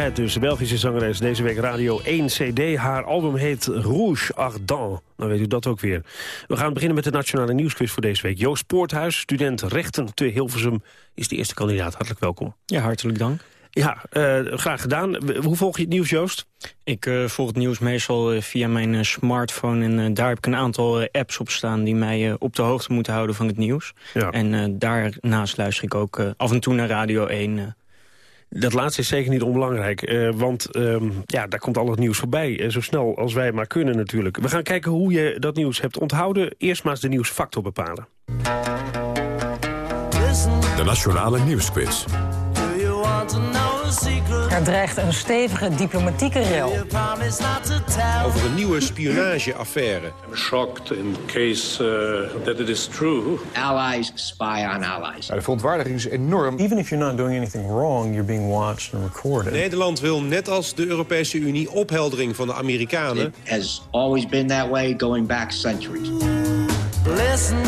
Dus, de Belgische zangeres. Deze week Radio 1 CD. Haar album heet Rouge Ardent. Dan weet u dat ook weer. We gaan beginnen met de Nationale Nieuwsquiz voor deze week. Joost Poorthuis, student rechten te Hilversum, is de eerste kandidaat. Hartelijk welkom. Ja, hartelijk dank. Ja, uh, graag gedaan. Hoe volg je het nieuws, Joost? Ik uh, volg het nieuws meestal uh, via mijn smartphone. En daar heb ik een aantal apps op staan die mij op de hoogte moeten houden van het nieuws. Ja. En daarnaast luister ik ook af en toe naar Radio 1... Dat laatste is zeker niet onbelangrijk, uh, want um, ja, daar komt al het nieuws voorbij. Uh, zo snel als wij maar kunnen natuurlijk. We gaan kijken hoe je dat nieuws hebt onthouden. Eerst maar eens de nieuwsfactor bepalen. De Nationale Nieuwsquiz. Er dreigt een stevige diplomatieke rel. Over een nieuwe spionageaffaire. I'm shocked in case uh, that it is true. Allies spy on allies. Nou, de verontwaardiging is enorm. Even if you're not doing anything wrong, you're being watched and recorded. Nederland wil net als de Europese Unie opheldering van de Amerikanen. It has always been that way, going back centuries. Listen.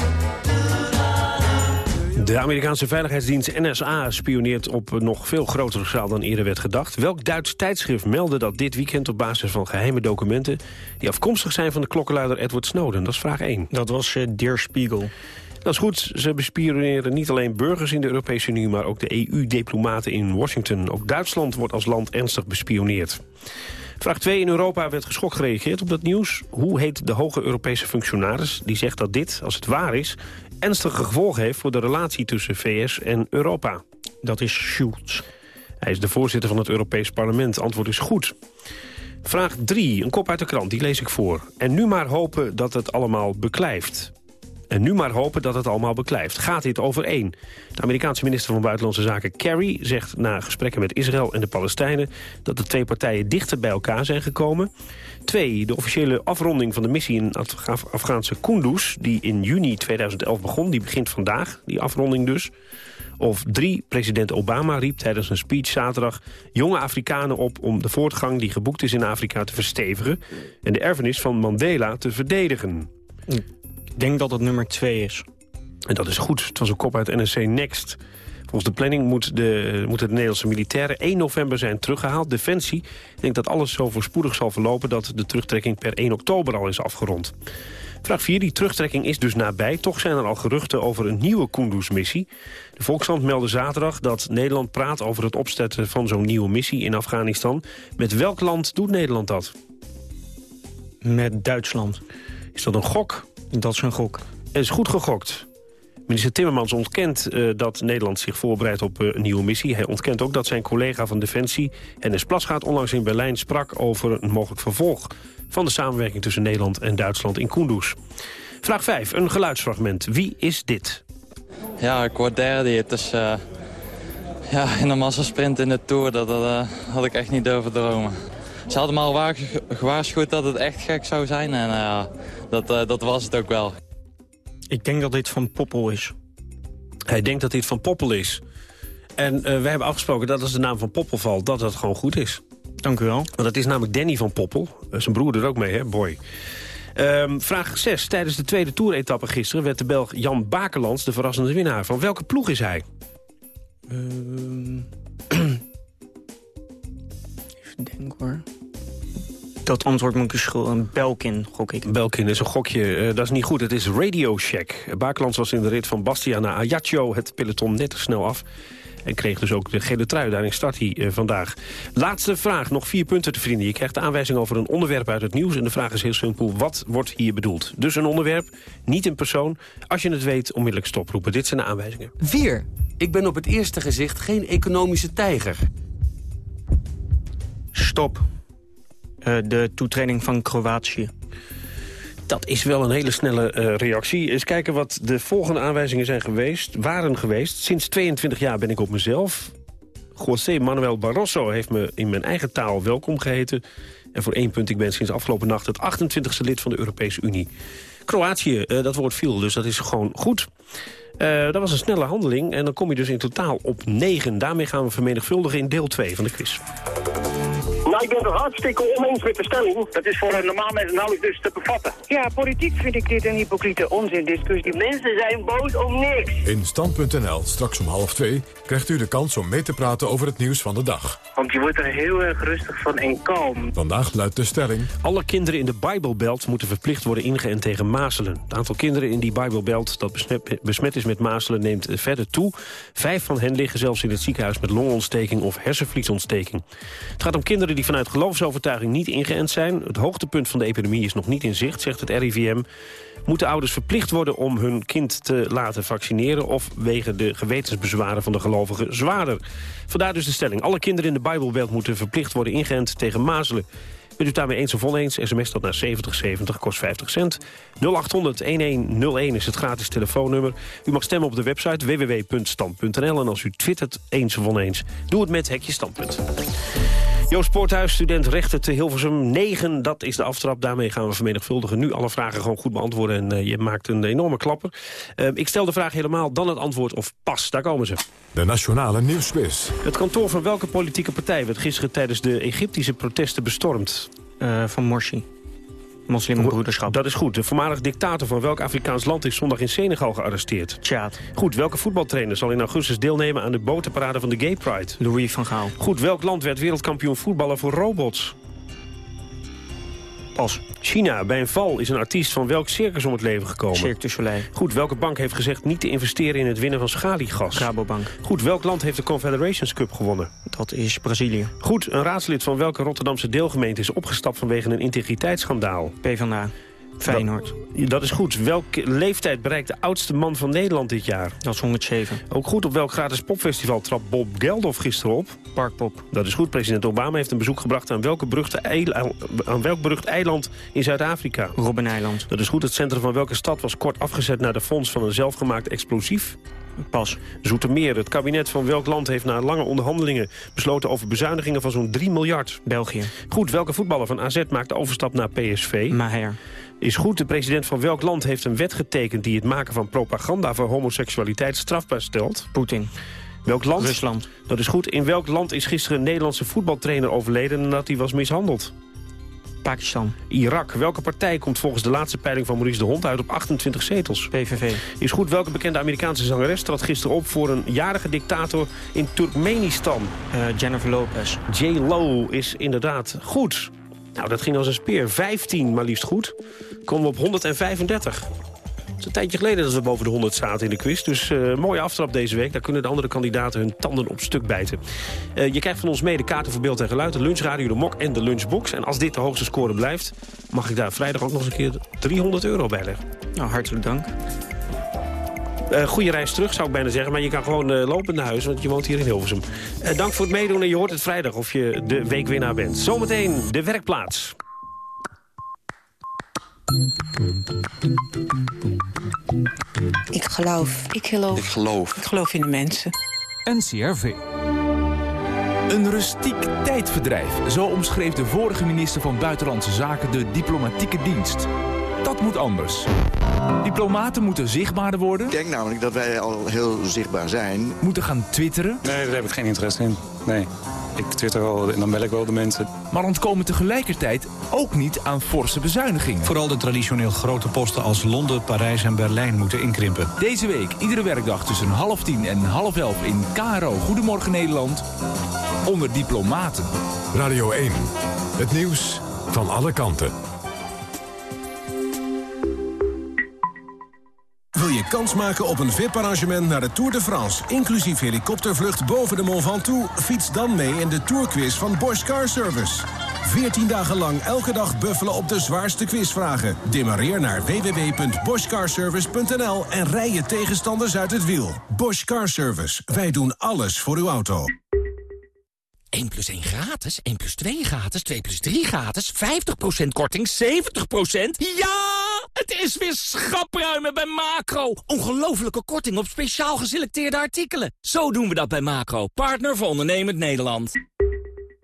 De Amerikaanse veiligheidsdienst NSA spioneert op nog veel grotere schaal dan eerder werd gedacht. Welk Duits tijdschrift meldde dat dit weekend op basis van geheime documenten... die afkomstig zijn van de klokkenluider Edward Snowden? Dat is vraag 1. Dat was uh, Der Spiegel. Dat is goed. Ze bespioneren niet alleen burgers in de Europese Unie... maar ook de EU-diplomaten in Washington. Ook Duitsland wordt als land ernstig bespioneerd. Vraag 2. In Europa werd geschokt gereageerd op dat nieuws. Hoe heet de hoge Europese functionaris die zegt dat dit, als het waar is ernstige gevolgen heeft voor de relatie tussen VS en Europa. Dat is Schulz. Hij is de voorzitter van het Europees Parlement. Antwoord is goed. Vraag 3, een kop uit de krant, die lees ik voor. En nu maar hopen dat het allemaal beklijft. En nu maar hopen dat het allemaal beklijft. Gaat dit overeen? De Amerikaanse minister van Buitenlandse Zaken Kerry zegt na gesprekken met Israël en de Palestijnen... dat de twee partijen dichter bij elkaar zijn gekomen. Twee, de officiële afronding van de missie in Afghaanse Kunduz... die in juni 2011 begon, die begint vandaag, die afronding dus. Of drie, president Obama riep tijdens een speech zaterdag... jonge Afrikanen op om de voortgang die geboekt is in Afrika te verstevigen... en de erfenis van Mandela te verdedigen. Ik denk dat het nummer twee is. En dat is goed. Het was een kop uit NSC Next. Volgens de planning moet de, moeten de Nederlandse militairen 1 november zijn teruggehaald. Defensie denkt dat alles zo voorspoedig zal verlopen... dat de terugtrekking per 1 oktober al is afgerond. Vraag 4. Die terugtrekking is dus nabij. Toch zijn er al geruchten over een nieuwe Kunduz-missie. De Volkskrant meldde zaterdag dat Nederland praat over het opzetten van zo'n nieuwe missie in Afghanistan. Met welk land doet Nederland dat? Met Duitsland. Is dat een gok? Dat is een gok. Het is goed gegokt. Minister Timmermans ontkent uh, dat Nederland zich voorbereidt op uh, een nieuwe missie. Hij ontkent ook dat zijn collega van Defensie, Hennis Plasgaard, onlangs in Berlijn sprak over een mogelijk vervolg van de samenwerking tussen Nederland en Duitsland in Kunduz. Vraag 5, een geluidsfragment. Wie is dit? Ja, ik word derde. Het is uh, ja, in een massasprint in de Tour. Dat, dat had ik echt niet durven dromen. Ze hadden me al gewaarschuwd dat het echt gek zou zijn. En dat, uh, dat was het ook wel. Ik denk dat dit van Poppel is. Hij denkt dat dit van Poppel is. En uh, wij hebben afgesproken dat als de naam van Poppel valt, dat dat gewoon goed is. Dank u wel. Want dat is namelijk Danny van Poppel. Uh, zijn broer er ook mee, hè, Boy. Um, vraag 6. Tijdens de tweede toeretappe gisteren werd de Belg Jan Bakelands de verrassende winnaar. Van welke ploeg is hij? Uh, even denken hoor. Dat antwoord moet ik schulden. Belkin, gok ik. Belkin is een gokje. Uh, dat is niet goed. Het is Radio Shack. Bakelands was in de rit van Bastia naar Ajaccio het peloton net te snel af. En kreeg dus ook de gele trui. Daarin start hij uh, vandaag. Laatste vraag. Nog vier punten te vrienden. Je krijgt de aanwijzing over een onderwerp uit het nieuws. En de vraag is heel simpel. Wat wordt hier bedoeld? Dus een onderwerp, niet een persoon. Als je het weet, onmiddellijk stoproepen. Dit zijn de aanwijzingen. 4. Ik ben op het eerste gezicht geen economische tijger. Stop. Uh, de toetreding van Kroatië. Dat is wel een hele snelle uh, reactie. Eens kijken wat de volgende aanwijzingen zijn geweest, waren geweest. Sinds 22 jaar ben ik op mezelf. José Manuel Barroso heeft me in mijn eigen taal welkom geheten. En voor één punt, ik ben sinds afgelopen nacht het 28e lid van de Europese Unie. Kroatië, uh, dat woord viel, dus dat is gewoon goed. Dat was een snelle handeling en dan kom je dus in totaal op 9. Daarmee gaan we vermenigvuldigen in deel 2 van de quiz. Ik ben het hartstikke oneens met de stelling. Dat is voor een normaal mens nauwelijks dus te bevatten. Ja, politiek vind ik dit een hypocriete onzindiscussie. Mensen zijn boos om niks. In Stand.nl, straks om half twee, krijgt u de kans om mee te praten over het nieuws van de dag. Want je wordt er heel erg rustig van en kalm. Vandaag luidt de stelling... Alle kinderen in de Bijbelbelt moeten verplicht worden ingeënt tegen mazelen. Het aantal kinderen in die Bijbelbelt dat besmet is met mazelen neemt verder toe. Vijf van hen liggen zelfs in het ziekenhuis met longontsteking of hersenvliesontsteking. Het gaat om kinderen die vanuit geloofsovertuiging niet ingeënt zijn. Het hoogtepunt van de epidemie is nog niet in zicht, zegt het RIVM. Moeten ouders verplicht worden om hun kind te laten vaccineren... of wegen de gewetensbezwaren van de gelovigen zwaarder? Vandaar dus de stelling. Alle kinderen in de Bijbelbelt moeten verplicht worden ingeënt tegen mazelen. Bent u daarmee eens of oneens? SMS dat naar 7070, kost 50 cent. 0800-1101 is het gratis telefoonnummer. U mag stemmen op de website www.stand.nl. En als u twittert eens of oneens, doe het met Hekje Standpunt. Joost Poorthuis, student rechten te Hilversum 9. Dat is de aftrap. Daarmee gaan we vermenigvuldigen. Nu alle vragen gewoon goed beantwoorden. En uh, je maakt een enorme klapper. Uh, ik stel de vraag helemaal, dan het antwoord of pas. Daar komen ze. De Nationale Nieuwsquiz. Het kantoor van welke politieke partij werd gisteren tijdens de Egyptische protesten bestormd? Uh, van Morsi. Moslimbroederschap. Dat is goed. De voormalig dictator van welk Afrikaans land is zondag in Senegal gearresteerd? Tjaad. Goed. Welke voetbaltrainer zal in augustus deelnemen aan de botenparade van de Gay Pride? Louis van Gaal. Goed. Welk land werd wereldkampioen voetballen voor robots? Pas. China. Bij een val is een artiest van welk circus om het leven gekomen? Cirque du Soleil. Goed. Welke bank heeft gezegd niet te investeren in het winnen van schaliegas? Rabobank. Goed. Welk land heeft de Confederations Cup gewonnen? Dat is Brazilië. Goed. Een raadslid van welke Rotterdamse deelgemeente is opgestapt vanwege een integriteitsschandaal? PvdA. Feyenoord. Dat, dat is goed. Welke leeftijd bereikt de oudste man van Nederland dit jaar? Dat is 107. Ook goed. Op welk gratis popfestival trad Bob Geldof gisteren op? Parkpop. Dat is goed. President Obama heeft een bezoek gebracht aan, welke beruchte aan welk berucht eiland in Zuid-Afrika? Robben-eiland. Dat is goed. Het centrum van welke stad was kort afgezet naar de fonds van een zelfgemaakt explosief? Pas. Zoetermeer. Het kabinet van welk land heeft na lange onderhandelingen besloten over bezuinigingen van zo'n 3 miljard? België. Goed. Welke voetballer van AZ maakt de overstap naar PSV? Maher. Is goed, de president van welk land heeft een wet getekend... die het maken van propaganda voor homoseksualiteit strafbaar stelt? Poetin. Welk land? Rusland. Dat is goed. In welk land is gisteren een Nederlandse voetbaltrainer overleden... nadat hij was mishandeld? Pakistan. Irak. Welke partij komt volgens de laatste peiling van Maurice de Hond uit op 28 zetels? PVV. Is goed. Welke bekende Amerikaanse zangeres trad gisteren op voor een jarige dictator in Turkmenistan? Uh, Jennifer Lopez. J-Lo is inderdaad goed. Nou, dat ging als een speer. 15 maar liefst goed. Komen we op 135. Het is een tijdje geleden dat we boven de 100 zaten in de quiz. Dus uh, mooie aftrap deze week. Daar kunnen de andere kandidaten hun tanden op stuk bijten. Uh, je krijgt van ons mee de kaarten voor beeld en geluid, de lunchradio, de mok en de lunchbox. En als dit de hoogste score blijft, mag ik daar vrijdag ook nog eens een keer 300 euro bij leggen. Nou, hartelijk dank. Uh, goede reis terug, zou ik bijna zeggen. Maar je kan gewoon uh, lopen naar huis, want je woont hier in Hilversum. Uh, dank voor het meedoen en je hoort het vrijdag of je de weekwinnaar bent. Zometeen de werkplaats. Ik geloof. Ik geloof. Ik geloof. Ik geloof in de mensen. NCRV. Een rustiek tijdverdrijf. Zo omschreef de vorige minister van Buitenlandse Zaken de diplomatieke dienst. Dat moet anders. Diplomaten moeten zichtbaarder worden. Ik denk namelijk dat wij al heel zichtbaar zijn. Moeten gaan twitteren. Nee, daar heb ik geen interesse in. Nee. Ik twitter wel en dan bel ik wel de mensen. Maar ontkomen tegelijkertijd ook niet aan forse bezuinigingen. Vooral de traditioneel grote posten als Londen, Parijs en Berlijn moeten inkrimpen. Deze week iedere werkdag tussen half tien en half elf in KRO Goedemorgen Nederland. Onder diplomaten. Radio 1. Het nieuws van alle kanten. Kans maken op een VIP-arrangement naar de Tour de France... inclusief helikoptervlucht boven de Mont Ventoux? Fiets dan mee in de Tourquiz van Bosch Car Service. 14 dagen lang elke dag buffelen op de zwaarste quizvragen. Demareer naar www.boschcarservice.nl en rij je tegenstanders uit het wiel. Bosch Car Service. Wij doen alles voor uw auto. 1 plus 1 gratis, 1 plus 2 gratis, 2 plus 3 gratis, 50% korting, 70%? Ja! Het is weer schapruimen bij Macro. Ongelofelijke korting op speciaal geselecteerde artikelen. Zo doen we dat bij Macro, partner voor ondernemend Nederland.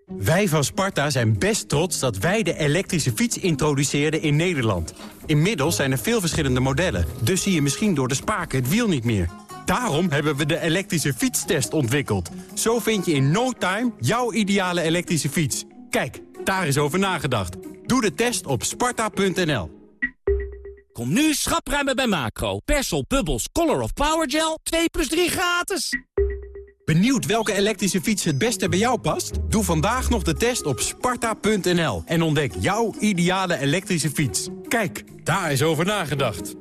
Wij van Sparta zijn best trots dat wij de elektrische fiets introduceerden in Nederland. Inmiddels zijn er veel verschillende modellen, dus zie je misschien door de spaken het wiel niet meer. Daarom hebben we de elektrische fietstest ontwikkeld. Zo vind je in no time jouw ideale elektrische fiets. Kijk, daar is over nagedacht. Doe de test op sparta.nl. Kom nu schapruimen bij Macro. Persol, Bubbles, Color of Power Gel. 2 plus 3 gratis. Benieuwd welke elektrische fiets het beste bij jou past? Doe vandaag nog de test op sparta.nl en ontdek jouw ideale elektrische fiets. Kijk, daar is over nagedacht.